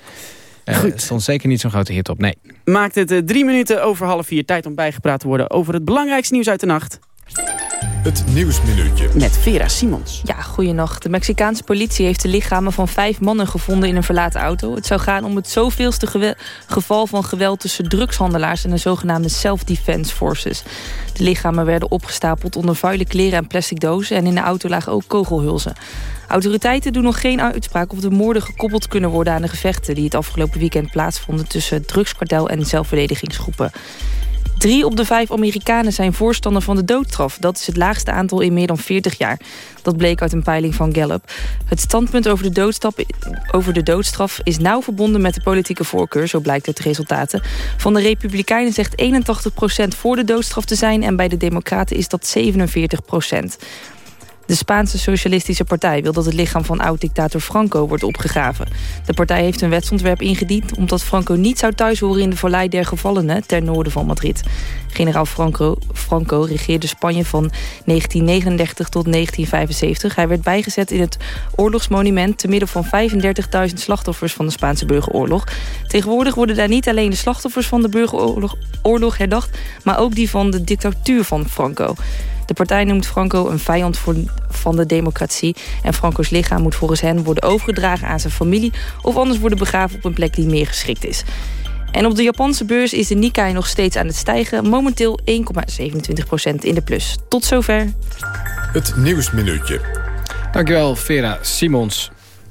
S4: Eh, Er stond zeker niet zo'n grote hit op, nee.
S3: Maakt het drie minuten over half vier. Tijd om bijgepraat te worden over het belangrijkste nieuws uit de nacht.
S2: Het Nieuwsminuutje.
S3: Met Vera Simons.
S16: Ja, goeienacht. De Mexicaanse politie heeft de lichamen van vijf mannen gevonden in een verlaten auto. Het zou gaan om het zoveelste geval van geweld tussen drugshandelaars en de zogenaamde Self-Defense Forces. De lichamen werden opgestapeld onder vuile kleren en plastic dozen en in de auto lagen ook kogelhulzen. Autoriteiten doen nog geen uitspraak of de moorden gekoppeld kunnen worden aan de gevechten die het afgelopen weekend plaatsvonden tussen het drugskartel en zelfverdedigingsgroepen. Drie op de vijf Amerikanen zijn voorstander van de doodstraf. Dat is het laagste aantal in meer dan 40 jaar. Dat bleek uit een peiling van Gallup. Het standpunt over de, doodstraf, over de doodstraf is nauw verbonden met de politieke voorkeur. Zo blijkt uit de resultaten. Van de Republikeinen zegt 81% voor de doodstraf te zijn... en bij de Democraten is dat 47%. De Spaanse Socialistische Partij wil dat het lichaam van oud-dictator Franco wordt opgegraven. De partij heeft een wetsontwerp ingediend omdat Franco niet zou thuishoren in de Vallei der Gevallenen ten noorden van Madrid. Generaal Franco, Franco regeerde Spanje van 1939 tot 1975. Hij werd bijgezet in het oorlogsmonument te midden van 35.000 slachtoffers van de Spaanse burgeroorlog. Tegenwoordig worden daar niet alleen de slachtoffers van de burgeroorlog oorlog herdacht, maar ook die van de dictatuur van Franco. De partij noemt Franco een vijand voor- van de democratie. En Franco's lichaam moet volgens hen worden overgedragen aan zijn familie... of anders worden begraven op een plek die meer geschikt is. En op de Japanse beurs is de Nikkei nog steeds aan het stijgen. Momenteel 1,27% in de plus. Tot zover.
S2: Het Nieuwsminuutje.
S4: Dankjewel, Vera Simons.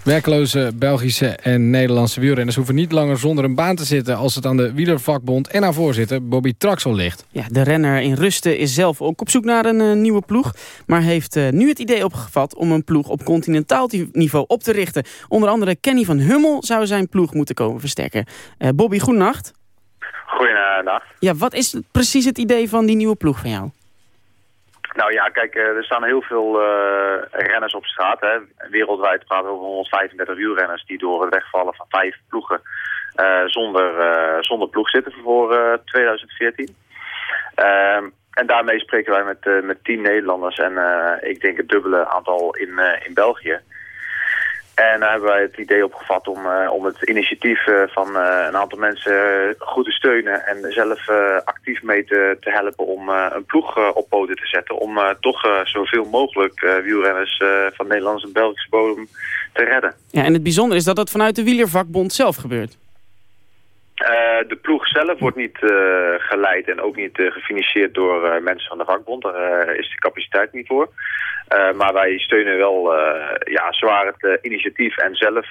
S4: Werkloze Belgische en Nederlandse wielrenners hoeven niet langer zonder een baan te zitten... als het aan de wielervakbond en haar voorzitter Bobby Traxel ligt.
S3: Ja, de renner in Rusten is zelf ook op zoek naar een eh, nieuwe ploeg. Maar heeft eh, nu het idee opgevat om een ploeg op continentaal ti- niveau op te richten. Onder andere Kenny van Hummel zou zijn ploeg moeten komen versterken. Eh, Bobby, goedenacht.
S17: Goedenacht.
S3: Ja, wat is precies het idee van die nieuwe ploeg van jou?
S17: Nou ja, kijk, eh, er staan heel veel eh, renners op straat. Hè. Wereldwijd praten we over 135 wielrenners die door het wegvallen van vijf ploegen eh, zonder, zonder ploeg zitten voor eh, 2014. Ehm, en daarmee spreken wij met, met 10 Nederlanders en ik denk het dubbele aantal in, in België. En daar hebben wij het idee opgevat om, eh, om het initiatief eh, van eh, een aantal mensen goed te steunen en zelf actief mee te, te helpen om een ploeg op poten te zetten. Om toch zoveel mogelijk wielrenners van Nederlandse en Belgische bodem te redden.
S3: Ja, en het bijzondere is dat dat vanuit de wielervakbond zelf gebeurt.
S17: Eh, de ploeg zelf wordt niet eh, geleid en ook niet eh, gefinancierd door mensen van de vakbond. Daar is de capaciteit niet voor. Maar wij steunen wel ja, zwaar het initiatief. En zelf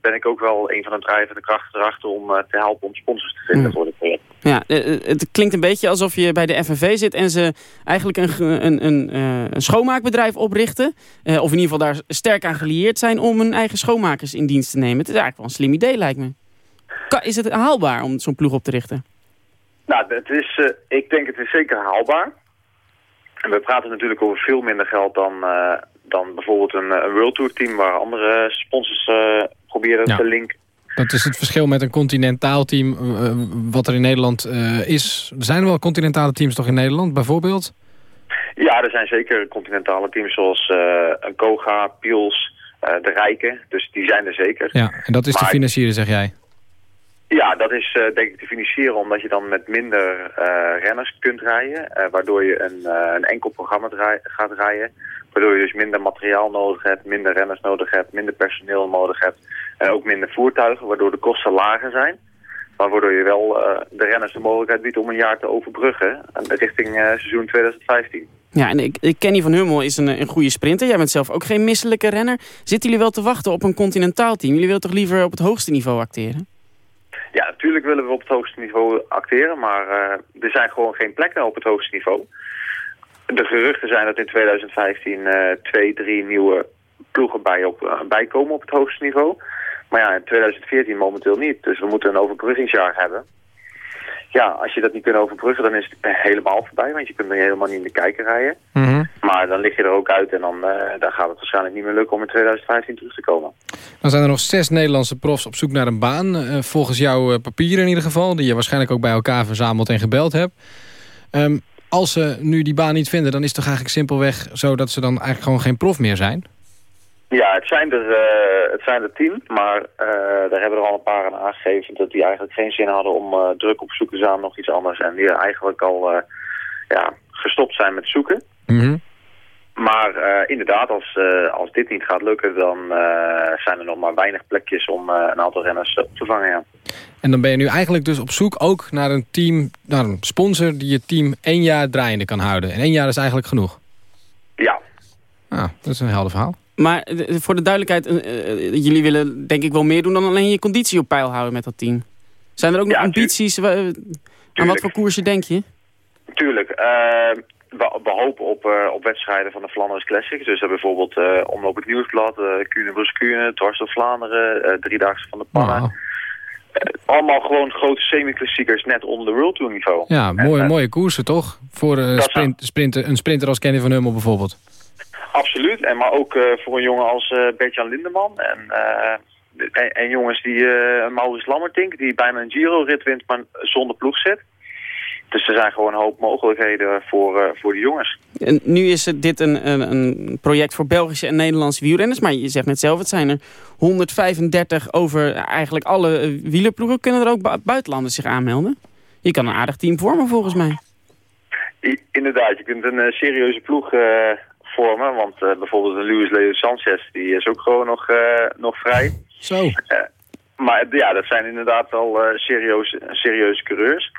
S17: ben ik ook wel een van de drijvende krachten erachter om te helpen om sponsors te vinden voor dit project.
S3: Ja, het klinkt een beetje alsof je bij de FNV zit en ze eigenlijk een, een, een, een schoonmaakbedrijf oprichten. Of in ieder geval daar sterk aan gelieerd zijn om hun eigen schoonmakers in dienst te nemen. Het is eigenlijk wel een slim idee lijkt me. Is het haalbaar om zo'n ploeg op te richten?
S17: Nou, het is, eh, ik denk het is zeker haalbaar. En we praten natuurlijk over veel minder geld dan, eh, dan bijvoorbeeld een, eh, een World Tour team waar andere sponsors eh, proberen
S4: Ja.
S17: te linken.
S4: Dat is het verschil met een continentaal team wat er in Nederland eh, is. Er zijn wel continentale teams toch in Nederland, bijvoorbeeld?
S17: Ja, er zijn zeker continentale teams zoals eh, een Koga, Piels, eh, de Rijken. Dus die zijn er zeker.
S4: Ja, en dat is te financieren, zeg jij.
S17: Ja, dat is eh, denk ik te financieren omdat je dan met minder eh, renners kunt rijden. eh, waardoor je een, een enkel programma gaat rijden. Waardoor je dus minder materiaal nodig hebt, minder renners nodig hebt, minder personeel nodig hebt. En ook minder voertuigen, waardoor de kosten lager zijn. Maar waardoor je wel de renners de mogelijkheid biedt om een jaar te overbruggen en richting seizoen 2015.
S3: Ja, en ik, ik Kenny van Hummel is een, een goede sprinter. Jij bent zelf ook geen misselijke renner. Zitten jullie wel te wachten op een continentaal team? Jullie willen toch liever op het hoogste niveau acteren?
S17: Ja, natuurlijk willen we op het hoogste niveau acteren, maar eh, er zijn gewoon geen plekken op het hoogste niveau. De geruchten zijn dat in 2015 eh, twee, drie nieuwe ploegen bij, op, eh, bijkomen op het hoogste niveau. Maar ja, in 2014 momenteel niet, dus we moeten een overbruggingsjaar hebben. Ja, als je dat niet kunt overbruggen, dan is het helemaal voorbij, want je kunt er helemaal niet in de kijker rijden. Maar dan lig je er ook uit en dan, eh, dan gaat het waarschijnlijk niet meer lukken om in 2015 terug te komen.
S4: Dan zijn er nog zes Nederlandse profs op zoek naar een baan. eh, volgens jouw eh, papieren in ieder geval. Die je waarschijnlijk ook bij elkaar verzameld en gebeld hebt. Ehm, als ze nu die baan niet vinden, dan is het toch eigenlijk simpelweg zo dat ze dan eigenlijk gewoon geen prof meer zijn?
S17: Ja, het zijn er, het zijn er tien, maar eh, daar hebben er al een paar aan aangegeven dat die eigenlijk geen zin hadden om druk op zoek te zijn nog iets anders. En die eigenlijk al ja, gestopt zijn met zoeken. Maar eh, inderdaad, als, eh, als dit niet gaat lukken, dan eh, zijn er nog maar weinig plekjes om eh, een aantal renners op te vangen. Ja.
S4: En dan ben je nu eigenlijk dus op zoek ook naar een team, naar een sponsor die je team één jaar draaiende kan houden. En één jaar is eigenlijk genoeg.
S17: Ja.
S4: Ah, dat is een helder verhaal.
S3: Maar voor de duidelijkheid, jullie willen denk ik wel meer doen dan alleen je conditie op peil houden met dat team. Zijn er ook nog ambities? Eh, aan wat voor koersje denk je?
S17: Tuurlijk. Eh, we, we hopen op, eh, op wedstrijden van de Flanders Classics. Dus uh, bijvoorbeeld eh Omloop het Nieuwsblad, uh, Kuurne Bruskune, Dwars door Vlaanderen, eh, Driedaagse van de Pannen. Eh, allemaal gewoon grote semi-klassiekers net onder de World Tour niveau.
S4: Ja, mooie, mooie koersen toch? Voor eh, sprint, sprinter, een sprinter als Kenny van Hummel bijvoorbeeld.
S17: Absoluut. En maar ook eh, voor een jongen als eh Bert-Jan Lindeman. En, eh, en, en jongens die, eh Maurits Lammertink, die bijna een Giro-rit wint, maar zonder ploeg zit. Dus er zijn gewoon een hoop mogelijkheden voor, eh, voor de jongens.
S3: En nu is het dit een, een, een project voor Belgische en Nederlandse wielrenners. Maar je zegt net zelf, het zijn er 135 over eigenlijk alle eh, wielerploegen. Kunnen er ook bu- buitenlanders zich aanmelden? Je kan een aardig team vormen volgens mij.
S17: I- inderdaad, je kunt een eh, serieuze ploeg eh, vormen. Want eh, bijvoorbeeld een Luis Leo Sanchez, die is ook gewoon nog, eh, nog vrij.
S4: Zo.
S17: Maar ja, dat zijn inderdaad al eh, serieuze, serieuze coureurs.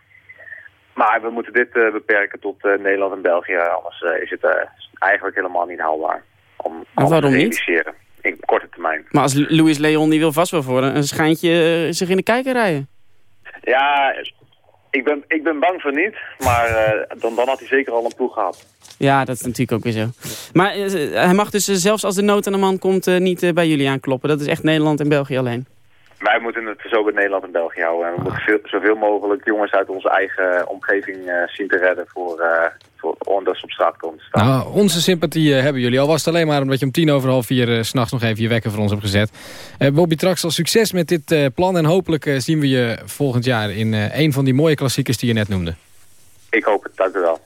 S17: Maar we moeten dit eh, beperken tot eh, Nederland en België. Anders eh, is het eigenlijk helemaal niet haalbaar om, om
S3: waarom
S17: te
S3: niet?
S17: realiseren. In korte termijn.
S3: Maar als Luis Leon, die wil vast wel voor een schijntje zich in de kijker rijden.
S17: Ja, ik ben, ik ben bang voor niet. Maar dan, dan had hij zeker al een ploeg gehad.
S3: Ja, dat is natuurlijk ook weer zo. Maar hij mag dus zelfs als de nood aan de man komt niet bij jullie aankloppen. Dat is echt Nederland en België alleen.
S17: Wij moeten het zo bij Nederland en België houden. En we moeten veel, zoveel mogelijk jongens uit onze eigen omgeving eh, zien te redden voor, eh, voor worden, dat ze op straat komen te staan.
S4: Nou, onze sympathie eh, hebben jullie. Al was het alleen maar omdat je om tien over half vier... s s'nachts nog even je wekker voor ons hebt gezet. Bobby Traxel, succes met dit plan. En hopelijk zien we je volgend jaar in een van die mooie klassiekers die je net noemde.
S17: Ik hoop het, dank u wel.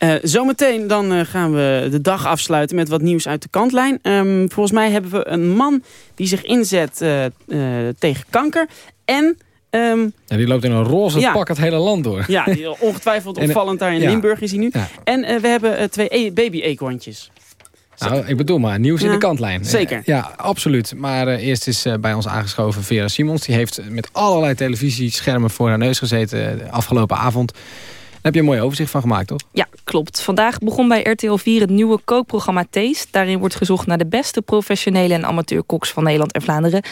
S3: Eh, zometeen dan eh, gaan we de dag afsluiten met wat nieuws uit de kantlijn. Ehm, volgens mij hebben we een man die zich inzet eh, tegen kanker. En... ehm,
S4: Ja, die loopt in een roze
S3: Ja.
S4: pak het hele land door.
S3: ja, die- ongetwijfeld
S4: En,
S3: opvallend daar in
S4: ja.
S3: Limburg is hij nu. En we hebben twee e baby-eekhoorntjes.
S4: Nou, ik bedoel maar, nieuws in de kantlijn.
S3: zeker.
S4: Ja, absoluut. Maar eerst is bij ons aangeschoven Vera Simons. Die heeft met allerlei televisieschermen voor haar neus gezeten de afgelopen avond. Daar heb je een mooi overzicht van gemaakt, toch?
S16: Ja, klopt. Vandaag begon bij RTL 4 het nieuwe kookprogramma Taste. Daarin wordt gezocht naar de beste professionele en amateurkoks van Nederland en Vlaanderen.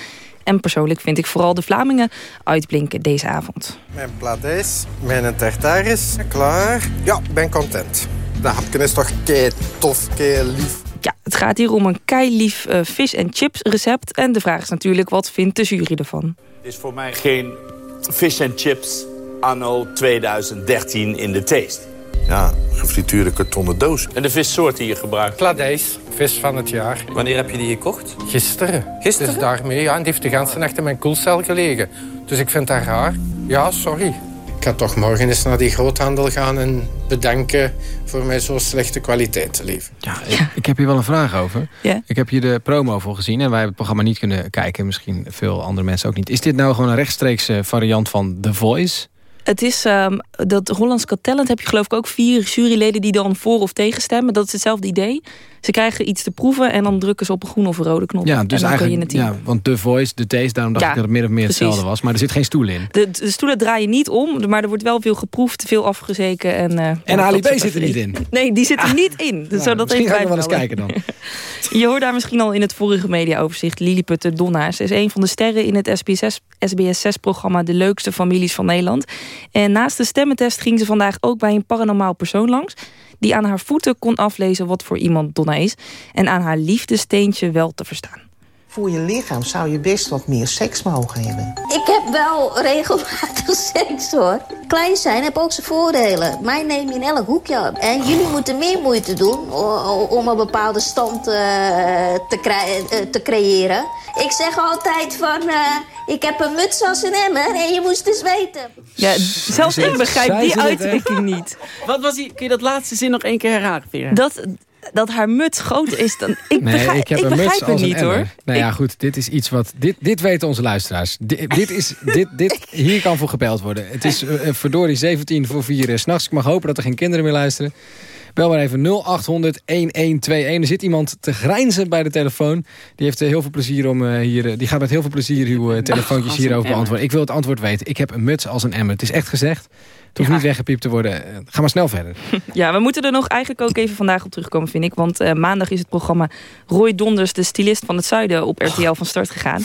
S16: En persoonlijk vind ik vooral de Vlamingen uitblinken deze avond.
S18: Mijn plat is, mijn tartaar is klaar. Ja, ben content. Dat hapje is toch kei tof, kei lief.
S16: Ja, het gaat hier om een keilief eh, vis- en chips recept. En de vraag is natuurlijk, wat vindt de jury ervan?
S19: Het is voor mij geen fish and chips anno 2013 in de taste.
S20: Ja, gefrituurde kartonnen doos.
S19: En de vissoort die je gebruikt?
S21: Pladijs, vis van het jaar.
S19: Wanneer heb je die gekocht?
S21: Gisteren. Gisteren? Dus daarmee, ja, en die heeft de ganse nacht in mijn koelcel gelegen. Dus ik vind dat raar. Ja, sorry. Ik ga toch morgen eens naar die groothandel gaan en bedanken voor mij zo slechte kwaliteit te leveren.
S4: Ja, ik, ik heb hier wel een vraag over.
S16: Ja.
S4: Ik heb hier de promo voor gezien en wij hebben het programma niet kunnen kijken. Misschien veel andere mensen ook niet. Is dit nou gewoon een rechtstreekse variant van The Voice?
S16: Het is ehm, dat Hollands Got heb je geloof ik ook vier juryleden die dan voor of tegen stemmen. Dat is hetzelfde idee. Ze krijgen iets te proeven en dan drukken ze op een groene of een rode knop.
S4: Ja,
S16: en
S4: dus
S16: dan kun je
S4: eigenlijk, ja, want The Voice, The Taste, daarom dacht
S16: Ja,
S4: ik dat het min of meer
S16: precies.
S4: hetzelfde was. Maar er zit geen stoel in.
S16: De, de stoelen draaien niet om, maar er wordt wel veel geproefd, veel afgezeken. En, eh,
S4: En Ali B zit er niet in.
S16: Nee, die zit er niet in. Dus
S4: Nou,
S16: dat
S4: misschien
S16: even
S4: ga ik nog wel eens kijken dan.
S16: Je hoort daar misschien al in het vorige mediaoverzicht Lilliputte Donnaars. Ze is een van de sterren in het SBS, SBS6-programma De Leukste Families van Nederland. En naast de stemmentest ging ze vandaag ook bij een paranormaal persoon langs... die aan haar voeten kon aflezen wat voor iemand Donna is... en aan haar liefdesteentje wel te verstaan.
S22: Voor je lichaam zou je best wat meer seks mogen hebben.
S23: Ik heb wel regelmatig seks hoor. Klein zijn heb ook zijn voordelen. Mij neem je in elk hoekje op. En jullie moeten meer moeite doen om een bepaalde stand eh, te, eh, te creëren. Ik zeg altijd van, eh, ik heb een muts als een emmer en je moest eens weten.
S16: Ja, zelfs ik begrijp die uitdrukking niet.
S3: Wat was die? Kun je dat laatste zin nog één keer herhalen, Vera?
S16: Dat, dat haar muts groter is dan... Ik
S4: Nee,
S16: begrijp,
S4: ik heb
S16: ik
S4: een
S16: begrijp
S4: muts
S16: het
S4: als een
S16: niet
S4: emmer.
S16: hoor.
S4: Nou ja, goed, dit is iets wat... Dit, dit weten onze luisteraars. Dit, dit is, dit, dit, hier kan voor gebeld worden. Het is eh, verdorie 17 voor 4 uur s'nachts. Ik mag hopen dat er geen kinderen meer luisteren. Bel maar even 0800 1121. Er zit iemand te grijnzen bij de telefoon. Die heeft eh, heel veel plezier om eh, hier... eh, die gaat met heel veel plezier uw telefoontjes hierover beantwoorden. Ik wil het antwoord weten. Ik heb een muts als een emmer. Het is echt gezegd. Het hoeft niet weggepiept te worden. Eh, Ga maar snel verder.
S16: Ja, we moeten er nog eigenlijk ook even vandaag op terugkomen, vind ik. Want eh, maandag is het programma Roy Donders, de stylist van het zuiden, op RTL van start gegaan.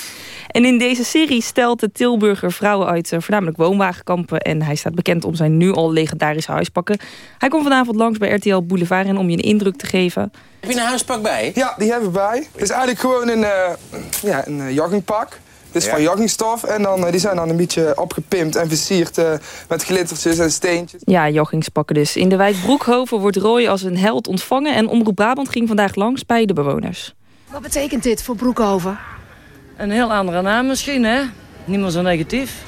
S16: En in deze serie stelt de Tilburger vrouwen uit eh, voornamelijk woonwagenkampen. En hij staat bekend om zijn nu al legendarische huispakken. Hij komt vanavond langs bij RTL Boulevard en om je een indruk te geven.
S24: Heb je een huispak bij? Ja, die hebben we bij. Het is eigenlijk gewoon een, eh, ja, een joggingpak. Het is
S19: Ja.
S24: van joggingstof en dan, eh, die zijn dan een beetje opgepimpt en versierd eh, met glittertjes en steentjes.
S16: Ja, joggingspakken dus. In de wijk Broekhoven wordt Roy als een held ontvangen. En Omroep Brabant ging vandaag langs bij de bewoners.
S25: Wat betekent dit voor Broekhoven?
S26: Een heel andere naam misschien, hè? Niet meer zo negatief.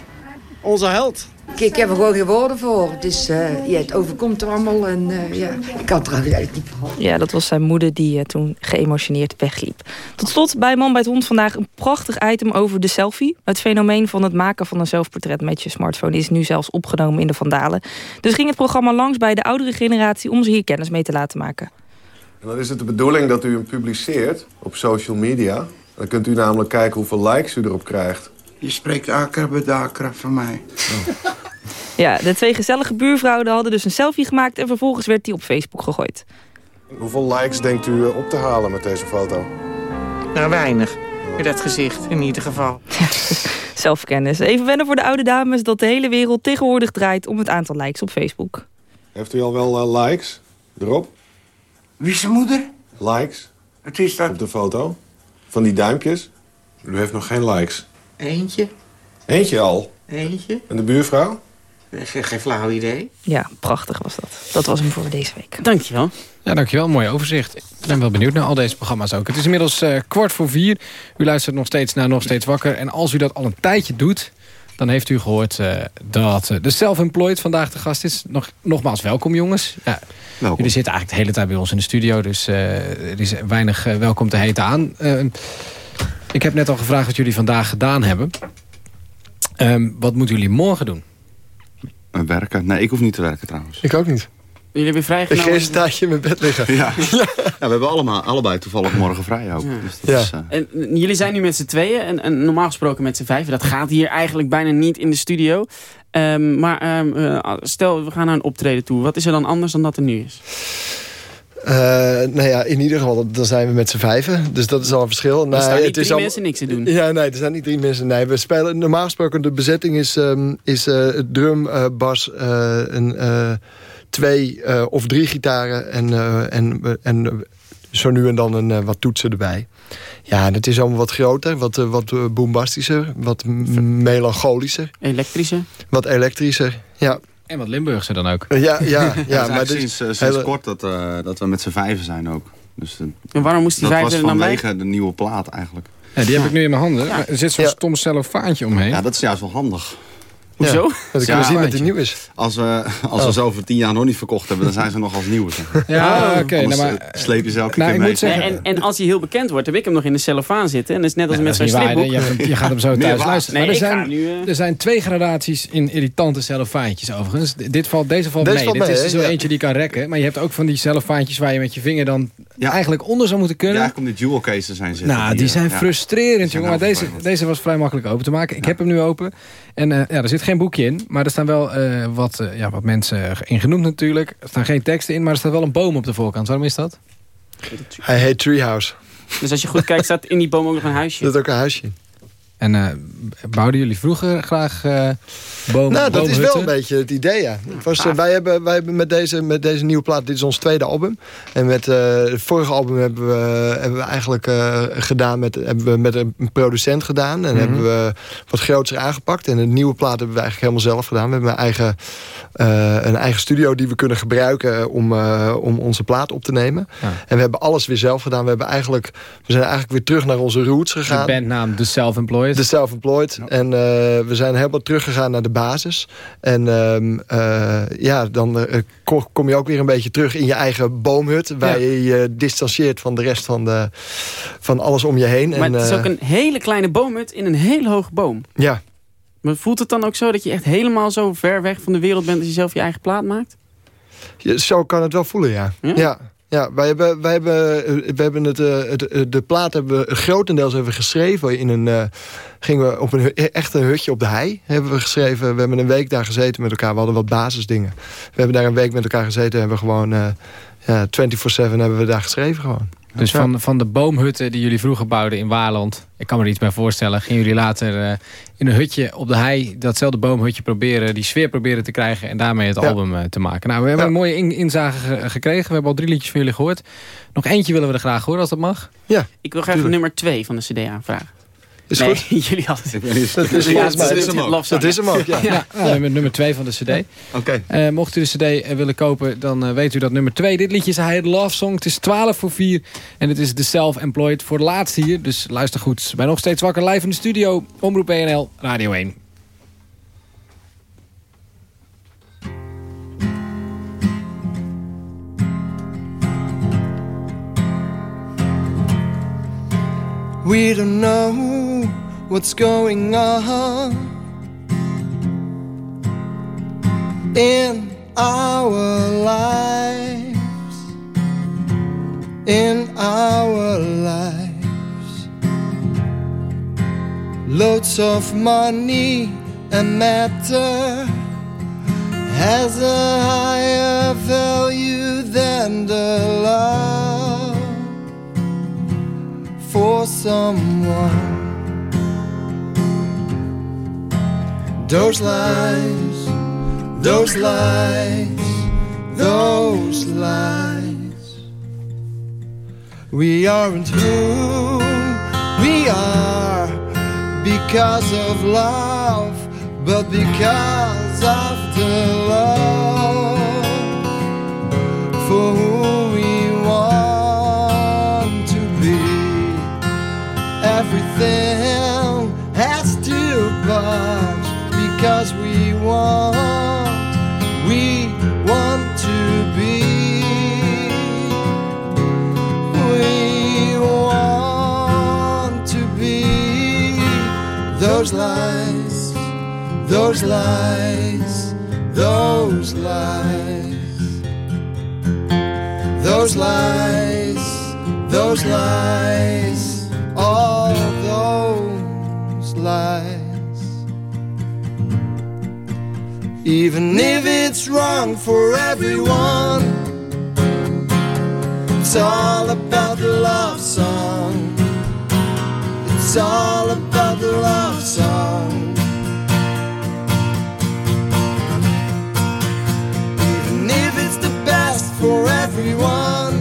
S24: Onze held.
S25: Ik, ik heb er gewoon geen woorden voor. Het, is, eh, ja, het overkomt er allemaal en eh, ja, ik kan het er eigenlijk niet van.
S16: Ja, dat was zijn moeder die eh, toen geëmotioneerd wegliep. Tot slot bij Man bij het Hond vandaag een prachtig item over de selfie. Het fenomeen van het maken van een zelfportret met je smartphone is nu zelfs opgenomen in de Vandalen. Dus ging het programma langs bij de oudere generatie om ze hier kennis mee te laten maken.
S20: En dan is het de bedoeling dat u hem publiceert op social media. Dan kunt u namelijk kijken hoeveel likes u erop krijgt.
S25: Je spreekt akrabedakra van mij.
S16: Ja, de twee gezellige buurvrouwen hadden dus een selfie gemaakt en vervolgens werd die op Facebook gegooid.
S20: Hoeveel likes denkt u eh, op te halen met deze foto?
S25: Nou, weinig. Met dat gezicht, in ieder geval.
S16: Zelfkennis. Even wennen voor de oude dames dat de hele wereld tegenwoordig draait om het aantal likes op Facebook.
S20: Heeft u al wel eh, likes erop?
S25: Wie is zijn moeder?
S20: Likes?
S25: Het is dat.
S20: Op de foto? Van die duimpjes? U heeft nog geen likes.
S25: Eentje,
S20: Eentje al.
S25: eentje.
S20: En de buurvrouw?
S27: Geen, geen flauw idee.
S16: Ja, prachtig was dat. Dat was hem voor deze week.
S3: Dankjewel.
S4: Ja, dankjewel. Mooi overzicht. Ik ben wel benieuwd naar al deze programma's ook. Het is inmiddels eh, kwart voor vier. U luistert nog steeds naar Nog Steeds Wakker. En als u dat al een tijdje doet... dan heeft u gehoord eh, dat eh, de Self-Employed vandaag de gast is. Nog, nogmaals, welkom jongens. Ja, Jullie zitten eigenlijk de hele tijd bij ons in de studio. Dus eh, er is weinig welkom te heten aan. Ik heb net al gevraagd wat jullie vandaag gedaan hebben. Ehm, wat moeten jullie morgen doen?
S8: Eh, werken. Nee, ik hoef niet te werken trouwens.
S11: Ik ook niet.
S3: Jullie hebben vrijgenomen...
S11: Ik ga een taartje in mijn bed liggen.
S8: Ja. ja, we hebben allemaal, allebei toevallig morgen vrij ook.
S3: Ja.
S8: Dus dat is, eh,
S3: En jullie zijn nu met z'n tweeën en, en normaal gesproken met z'n vijven. Dat gaat hier eigenlijk bijna niet in de studio. Ehm, maar ehm, eh, stel, we gaan naar een optreden toe. Wat is er dan anders dan dat er nu is?
S11: Eh, nou ja, in ieder geval, dan zijn we met z'n vijven. Dus dat is al een verschil.
S3: Er
S11: Nee,
S3: staan niet drie
S11: al-
S3: mensen niks te doen.
S11: Ja, nee, er zijn niet drie mensen. Nee, we spelen normaal gesproken de bezetting is, ehm, is eh, drum, eh, bas, een, twee of drie gitaren en, en, en zo nu en dan een, wat toetsen erbij. Ja, en het is allemaal wat groter, wat, wat bombastischer, wat melancholischer.
S3: Elektrische?
S11: Wat elektrischer, ja.
S4: En wat Limburgse dan ook.
S11: Ja, ja, ja. maar dit-
S8: sinds, eh, sinds
S11: hele-
S8: kort dat, eh, dat we met z'n vijven zijn ook. Dus, eh,
S3: En waarom moest die
S8: dat
S3: vijfde
S8: was
S3: er dan bij?
S8: vanwege de nieuwe plaat eigenlijk.
S4: Ja, die heb ik nu in mijn handen. Maar Er zit zo'n stom cellofaantje omheen.
S8: Ja, dat is juist wel handig.
S3: Hoezo?
S11: Dat kunnen we zien dat die nieuw is.
S8: Als we, als we
S11: Oh.
S8: ze over tien jaar nog niet verkocht hebben, dan zijn ze nog als nieuw.
S4: Ja,
S3: Oh.
S4: oké. Nou, maar,
S8: eh, sleep je ze elke
S4: nou,
S8: keer
S4: ik
S8: mee.
S4: moet zeggen-
S3: En, en als hij heel bekend wordt, heb ik hem nog in de cellofaan zitten. En dat is net als
S4: Nee,
S3: met zo'n stripboek.
S4: Je, je gaat hem zo thuis luisteren.
S3: Nee,
S4: maar er
S3: ik ga
S4: zijn,
S3: nu, eh,
S4: er zijn twee gradaties in irritante cellofaantjes overigens. Dit valt, deze valt
S11: Deze
S4: mee.
S11: valt
S4: Dit
S11: mee,
S4: is zo
S11: Ja.
S4: eentje die kan rekken. Maar je hebt ook van die cellofaantjes waar je met je vinger dan eigenlijk onder zou moeten
S8: Ja,
S4: kunnen.
S8: eigenlijk om die jewel cases zijn zitten.
S4: nou, die zijn
S8: ja.
S4: frustrerend, jongen. Maar deze, deze was vrij makkelijk open te maken. Ik heb hem nu open. En eh, ja, er zit geen boekje in. Maar er staan wel eh, wat, eh, ja, wat mensen in genoemd natuurlijk. Er staan geen teksten in, maar er staat wel een boom op de voorkant. Waarom is dat?
S11: Hij heet Treehouse.
S3: Dus als je goed kijkt, staat in die boom ook nog een huisje.
S11: Dat is ook een huisje.
S4: En eh, bouwden jullie vroeger graag eh bomen?
S11: Nou, dat is wel een beetje het idee, ja. Het was, eh, wij, hebben, wij hebben met deze, met deze nieuwe plaat, dit is ons tweede album. En met het vorige album hebben we, hebben we eigenlijk gedaan met, hebben we met een producent gedaan. En
S4: Mhm.
S11: hebben we wat groter aangepakt. En de nieuwe plaat hebben we eigenlijk helemaal zelf gedaan. We hebben een eigen, een eigen studio die we kunnen gebruiken om, om onze plaat op te nemen.
S4: Ja.
S11: En we hebben alles weer zelf gedaan. We, hebben eigenlijk, we zijn eigenlijk weer terug naar onze roots
S4: De
S11: gegaan.
S4: bandnaam The Self-Employed.
S11: De self-employed. En eh, we zijn helemaal teruggegaan naar de basis. En ehm, eh, ja, dan eh, ko- kom je ook weer een beetje terug in je eigen boomhut. Waar
S3: Ja.
S11: je je distancieert van de rest van, de, van alles om je heen.
S3: Maar
S11: en,
S3: het is ook een hele kleine boomhut in een hele hoge boom.
S11: Ja,
S3: Maar voelt het dan ook zo dat je echt helemaal zo ver weg van de wereld bent... dat je zelf je eigen plaat maakt?
S11: je- zo kan het wel voelen, ja.
S3: Ja?
S11: Ja, ja. wij hebben, wij hebben, eh, we hebben het, eh, het, eh, de plaat hebben we grotendeels hebben geschreven in een... gingen we op een hu- echt een hutje op de hei hebben we geschreven. We hebben een week daar gezeten met elkaar. We hadden wat basisdingen. We hebben daar een week met elkaar gezeten en hebben gewoon... eh ja, 24-7 hebben we daar geschreven gewoon.
S4: Dus
S11: Ja.
S4: van, van de boomhutten die jullie vroeger bouwden in Waarland... ik kan me er iets bij voorstellen... gingen jullie later eh, in een hutje op de hei... datzelfde boomhutje proberen, die sfeer proberen te krijgen... en daarmee het
S11: Ja.
S4: album eh, te maken. Nou, we hebben
S11: Ja.
S4: een mooie in- inzage ge- gekregen. We hebben al drie liedjes van jullie gehoord. Nog eentje willen we er graag horen, als dat mag.
S11: Ja,
S3: Ik wil graag nummer 2 van de cd aanvragen.
S11: Is
S3: nee,
S11: goed.
S3: jullie hadden
S8: niet.
S11: Dat is
S3: Ja, dat is hem ook.
S11: Dat is hem ook, ja.
S4: Ja, nummer, nummer twee van de cd.
S8: Oké.
S4: Eh, mocht u de cd eh, willen kopen, dan eh, weet u dat nummer 2. Dit liedje is hij Love Song. Het is 12 voor 4. En het is de Self-Employed voor het laatste hier. Dus luister goed. Bij Nog Steeds Wakker live in de studio. Omroep PNL, Radio 1.
S28: We don't know what's going on in our lives, in our lives. Loads of money and matter has a higher value than the love for someone. Those lies, those lies, those lies. We aren't who we are because of love, but because of
S11: the love for those lies, those lies, those lies, those lies, those lies, all those lies. Even if it's wrong for everyone, it's all about the love song. It's all about the love song. Even if it's the best for everyone,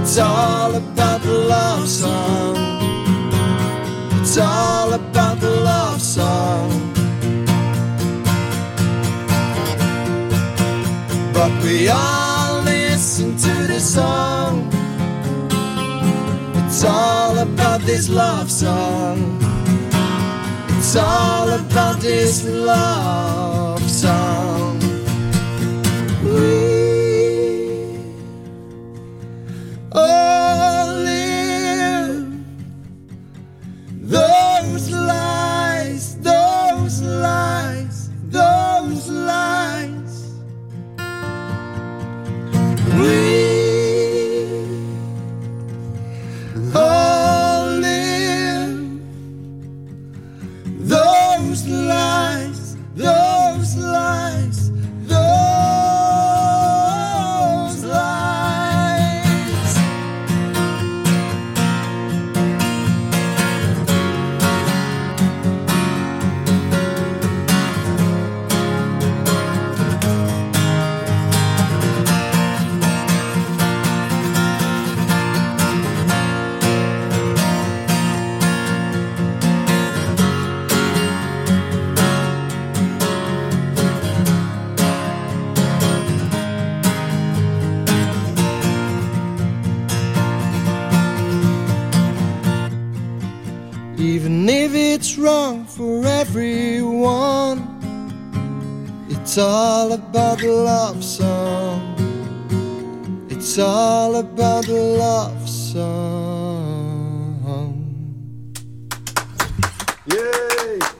S11: it's all about the love song. It's all about the love song. But we all listen to the song. It's all about this love song. It's all about this love it's all about the love song. It's all about the love song.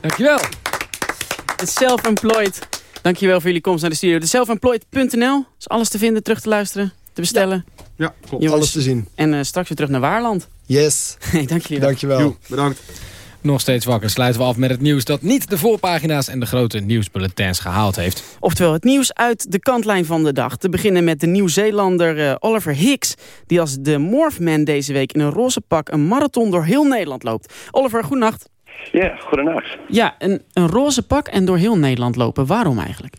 S3: Dankjewel. Het Self-Employed. Dankjewel voor jullie komst naar de studio. De selfemployed.nl is alles te vinden, terug te luisteren, te bestellen.
S18: Ja, klopt.
S3: Jongens,
S18: Alles te zien.
S3: En eh, straks weer terug naar Waarland.
S18: Yes.
S3: Hey, dank jullie wel.
S18: Dankjewel.
S29: bedankt.
S4: Nog steeds wakker sluiten we af met het nieuws dat niet de voorpagina's en de grote nieuwsbulletins gehaald heeft.
S3: Oftewel het nieuws uit de kantlijn van de dag. Te beginnen met de Nieuw-Zeelander eh, Oliver Hicks... die als de Morphman deze week in een roze pak... een marathon door heel Nederland loopt. Oliver, goedenacht.
S30: Ja, goedenacht.
S3: Ja, een, een roze pak en door heel Nederland lopen. Waarom eigenlijk?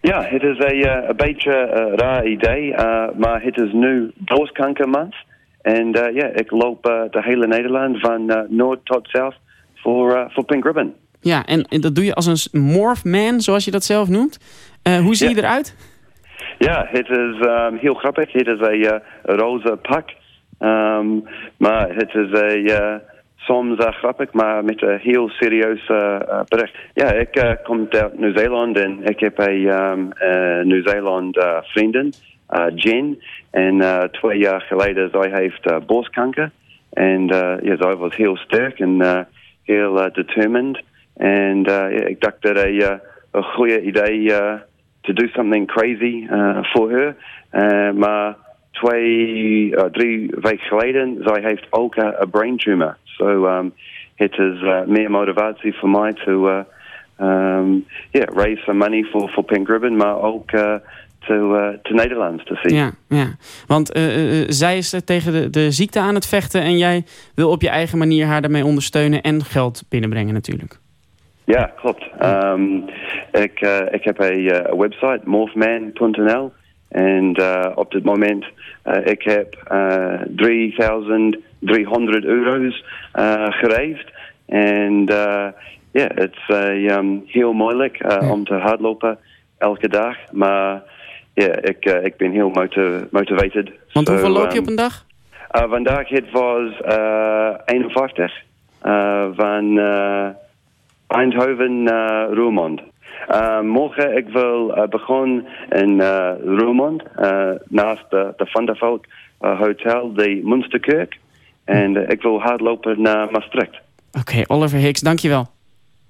S30: Ja, het is een, eh, een beetje een raar idee, eh, maar het is nu borstkankermaand. En eh, ja, ik loop eh, de hele Nederland van eh, noord tot zuid voor, eh, voor Pink Ribbon.
S3: Ja, en, en dat doe je als een s- Morphman, zoals je dat zelf noemt. Eh, hoe zie je eruit?
S30: Ja, het is ehm, heel grappig. Het is een eh, roze pak. Ehm, maar het is een, soms grappig, maar met een heel serieus eh, bericht. Ja, ik kom uit Nieuw-Zeeland en ik heb een ehm, eh, Nieuw-Zeeland vriendin, Jen. En twee jaar geleden, zij heeft borstkanker. En ja, zij was heel sterk en heel eh, determined. and eh, ja, ik dacht dat goede idee eh, to do something crazy uh, voor haar. Uh, maar twee, uh, drie weken geleden, zij heeft ook een brain tumor. So um, het is uh, meer motivatie voor to uh, um, yeah, raise some money for, for Pink Ribbon, maar ook uh, to, uh, to Nederlands te zien.
S3: Ja, ja. want eh, eh, zij is tegen de, de ziekte aan het vechten... en jij wil op je eigen manier haar daarmee ondersteunen... en geld binnenbrengen natuurlijk.
S30: Ja, klopt. Um, ik, uh, ik heb een uh, website, morphman.nl. En uh, op dit moment uh, ik heb uh, 3300 euro's uh, gereisd. En ja, het is eh, ehm, heel moeilijk om te hardlopen elke dag. Maar ja, ik, eh, ik ben heel motiv- motivated.
S3: Want
S30: So,
S3: hoeveel loop je
S30: ehm,
S3: op een dag?
S30: uh, vandaag het was uh, 51 uh, van Eindhoven naar Roermond. Uh, morgen ik wil uh, beginnen in uh, Roermond, uh, naast de, de Van der Valk Hotel, de Munsterkerk. En ik wil hardlopen naar Maastricht.
S3: Oké, Oliver Hicks, dankjewel.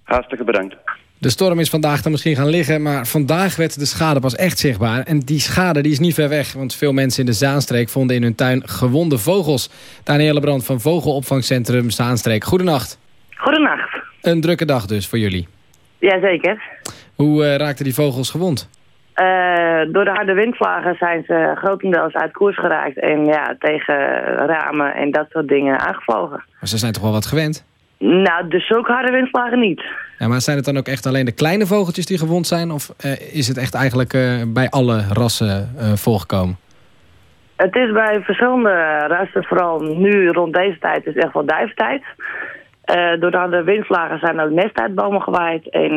S30: Hartstikke bedankt.
S4: De storm is vandaag dan misschien gaan liggen, maar vandaag werd de schade pas echt zichtbaar. En die schade die is niet ver weg, want veel mensen in de Zaanstreek vonden in hun tuin gewonde vogels. Danielle Brand van Vogelopvangcentrum Zaanstreek. Goedenacht.
S31: Goedenacht.
S4: Een drukke dag dus voor jullie.
S31: Jazeker.
S4: Hoe eh, raakten die vogels gewond?
S31: Eh, door de harde windvlagen zijn ze grotendeels uit koers geraakt. En ja, tegen ramen en dat soort dingen aangevlogen.
S4: Maar ze zijn toch wel wat gewend?
S31: Nou, dus zulke harde windvlagen niet.
S4: Ja, maar zijn het dan ook echt alleen de kleine vogeltjes die gewond zijn? Of eh, is het echt eigenlijk eh, bij alle rassen eh, voorgekomen?
S31: Het is bij verschillende rassen, vooral nu rond deze tijd, is echt wel duiftijd. Eh, door de windvlagen zijn ook nestuitbomen gewaaid. En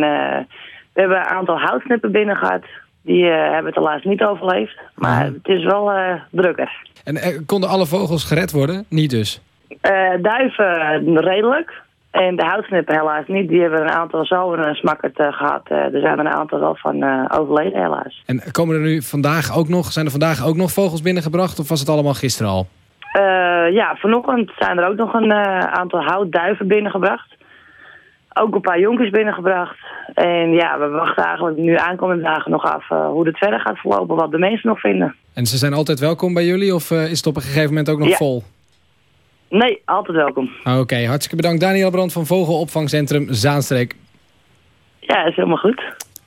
S31: we hebben een aantal houtsnippen binnen gehad. Die hebben het helaas niet overleefd. Maar het is wel drukker.
S4: En konden alle vogels gered worden? Niet dus.
S31: Duiven redelijk. En de houtsnippen helaas niet. Die hebben een aantal zo een smakkerd eh, gehad. Eh, er zijn er een aantal wel van eh, overleden helaas.
S4: En komen er nu vandaag ook nog, zijn er vandaag ook nog vogels binnengebracht? Of was het allemaal gisteren al?
S31: Ja, vanochtend zijn er ook nog een aantal houtduiven binnengebracht. Ook een paar jonkers binnengebracht. En ja, we wachten eigenlijk nu aankomende dagen nog af hoe het verder gaat verlopen. Wat de mensen nog vinden.
S4: En ze zijn altijd welkom bij jullie? Of is het op een gegeven moment ook nog
S31: Ja.
S4: vol?
S31: Nee, altijd welkom.
S4: Oké, hartstikke bedankt. Daniel Brand van Vogelopvangcentrum Zaanstreek.
S31: Ja, is helemaal goed.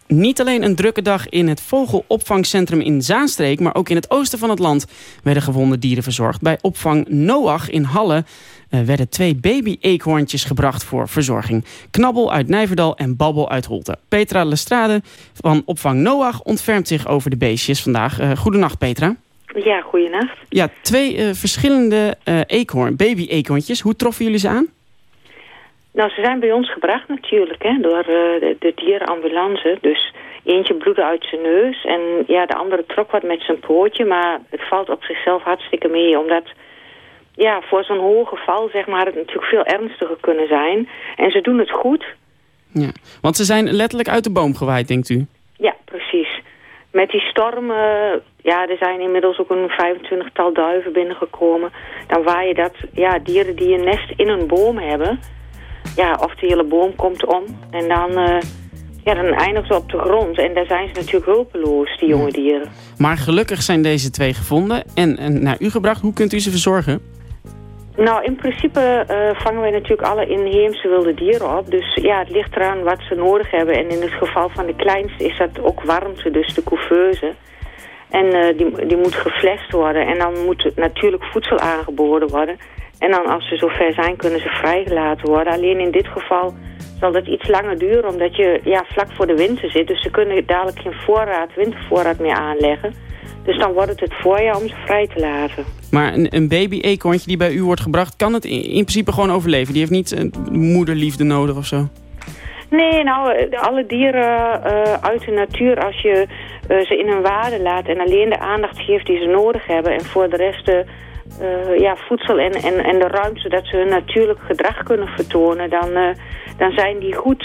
S3: Niet alleen een drukke dag in het vogelopvangcentrum in Zaanstreek... maar ook in het oosten van het land werden gewonde dieren verzorgd. Bij opvang Noach in Halle eh, werden twee baby-eekhoorntjes gebracht voor verzorging. Knabbel uit Nijverdal en Babbel uit Holte. Petra Lestrade van opvang Noach ontfermt zich over de beestjes vandaag. Uh, goedenacht Petra.
S32: Ja, goeienacht.
S3: Ja, twee eh, verschillende eh, eekhoorn, baby-eekhoorntjes. Hoe troffen jullie ze aan?
S32: Nou, ze zijn bij ons gebracht natuurlijk, hè, door eh, de, de dierenambulance. Dus eentje bloedde uit zijn neus en ja, de andere trok wat met zijn pootje. Maar het valt op zichzelf hartstikke mee, omdat ja, voor zo'n hoog geval zeg maar, het natuurlijk veel ernstiger kunnen zijn. En ze doen het goed.
S3: Ja, want ze zijn letterlijk uit de boom gewaaid, denkt u?
S32: Ja, precies. Met die storm, eh, ja, er zijn inmiddels ook een 25-tal duiven binnengekomen. Dan waai je dat, ja, dieren die een nest in een boom hebben, ja, of de hele boom komt om. En dan, eh, ja, dan eindigt ze op de grond. En daar zijn ze natuurlijk hulpeloos, die jonge dieren.
S3: Maar gelukkig zijn deze twee gevonden en, en naar u gebracht. Hoe kunt u ze verzorgen?
S32: Nou, in principe eh, vangen wij natuurlijk alle inheemse wilde dieren op. Dus ja, het ligt eraan wat ze nodig hebben. En in het geval van de kleinste is dat ook warmte, dus de couveuse. En eh, die, die moet geflesd worden. En dan moet natuurlijk voedsel aangeboden worden. En dan als ze zover zijn, kunnen ze vrijgelaten worden. Alleen in dit geval zal dat iets langer duren, omdat je ja, vlak voor de winter zit. Dus ze kunnen dadelijk geen voorraad, wintervoorraad meer aanleggen. Dus dan wordt het het voorjaar om ze vrij te laten.
S3: Maar een, een baby-eekhoorntje die bij u wordt gebracht... kan het in, in principe gewoon overleven? Die heeft niet eh, moederliefde nodig of zo?
S32: Nee, nou, eh, alle dieren uh, uit de natuur, als je uh, ze in een waarde laat... en alleen de aandacht geeft die ze nodig hebben... en voor de rest uh, ja, voedsel en, en, en de ruimte... zodat ze hun natuurlijk gedrag kunnen vertonen... dan, dan zijn die goed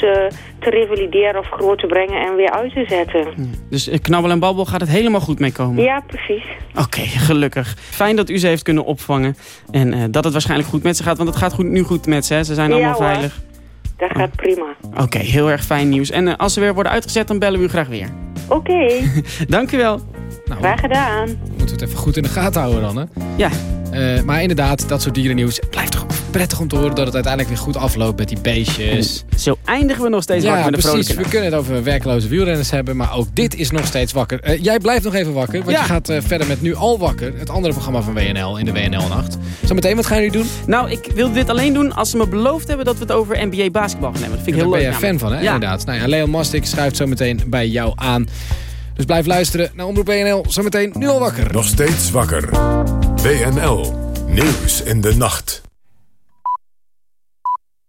S32: te revalideren of groot te brengen en weer uit te zetten.
S3: Dus knabbel en babbel gaat het helemaal goed mee komen?
S32: Ja, precies.
S3: Oké, okay, gelukkig. Fijn dat u ze heeft kunnen opvangen. En uh, dat het waarschijnlijk goed met ze gaat. Want het gaat goed, nu goed met ze, hè? Ze zijn
S32: ja,
S3: allemaal
S32: hoor.
S3: veilig.
S32: Dat gaat prima.
S3: Oké, okay, heel erg fijn nieuws. En uh, als ze weer worden uitgezet, dan bellen we u graag weer.
S32: Oké. Okay.
S3: Dank u wel.
S32: Nou, graag gedaan.
S4: Moeten we het even goed in de gaten houden dan, hè?
S3: Ja.
S4: Uh, maar inderdaad, dat soort dierennieuws. Blijft toch prettig om te horen dat het uiteindelijk weer goed afloopt met die beestjes.
S3: En zo eindigen we nog steeds
S4: ja,
S3: wakker met de
S4: precies. We kunnen het over werkloze wielrenners hebben, maar ook dit is nog steeds wakker. Uh, jij blijft nog even wakker, want
S3: ja.
S4: je gaat uh, verder met Nu Al Wakker. Het andere programma van WNL in de WNL-nacht. Zometeen, wat gaan jullie doen?
S3: Nou, ik wil dit alleen doen als ze me beloofd hebben dat we het over NBA basketbal gaan hebben. Dat vind ik heel leuk.
S4: Daar ben je fan van, hè? Ja. Inderdaad. Nou ja, Leon Mastik schuift zo meteen bij jou aan. Dus blijf luisteren naar Omroep WNL. Zometeen Nu Al Wakker.
S2: Nog steeds wakker. WNL. Nieuws in de nacht.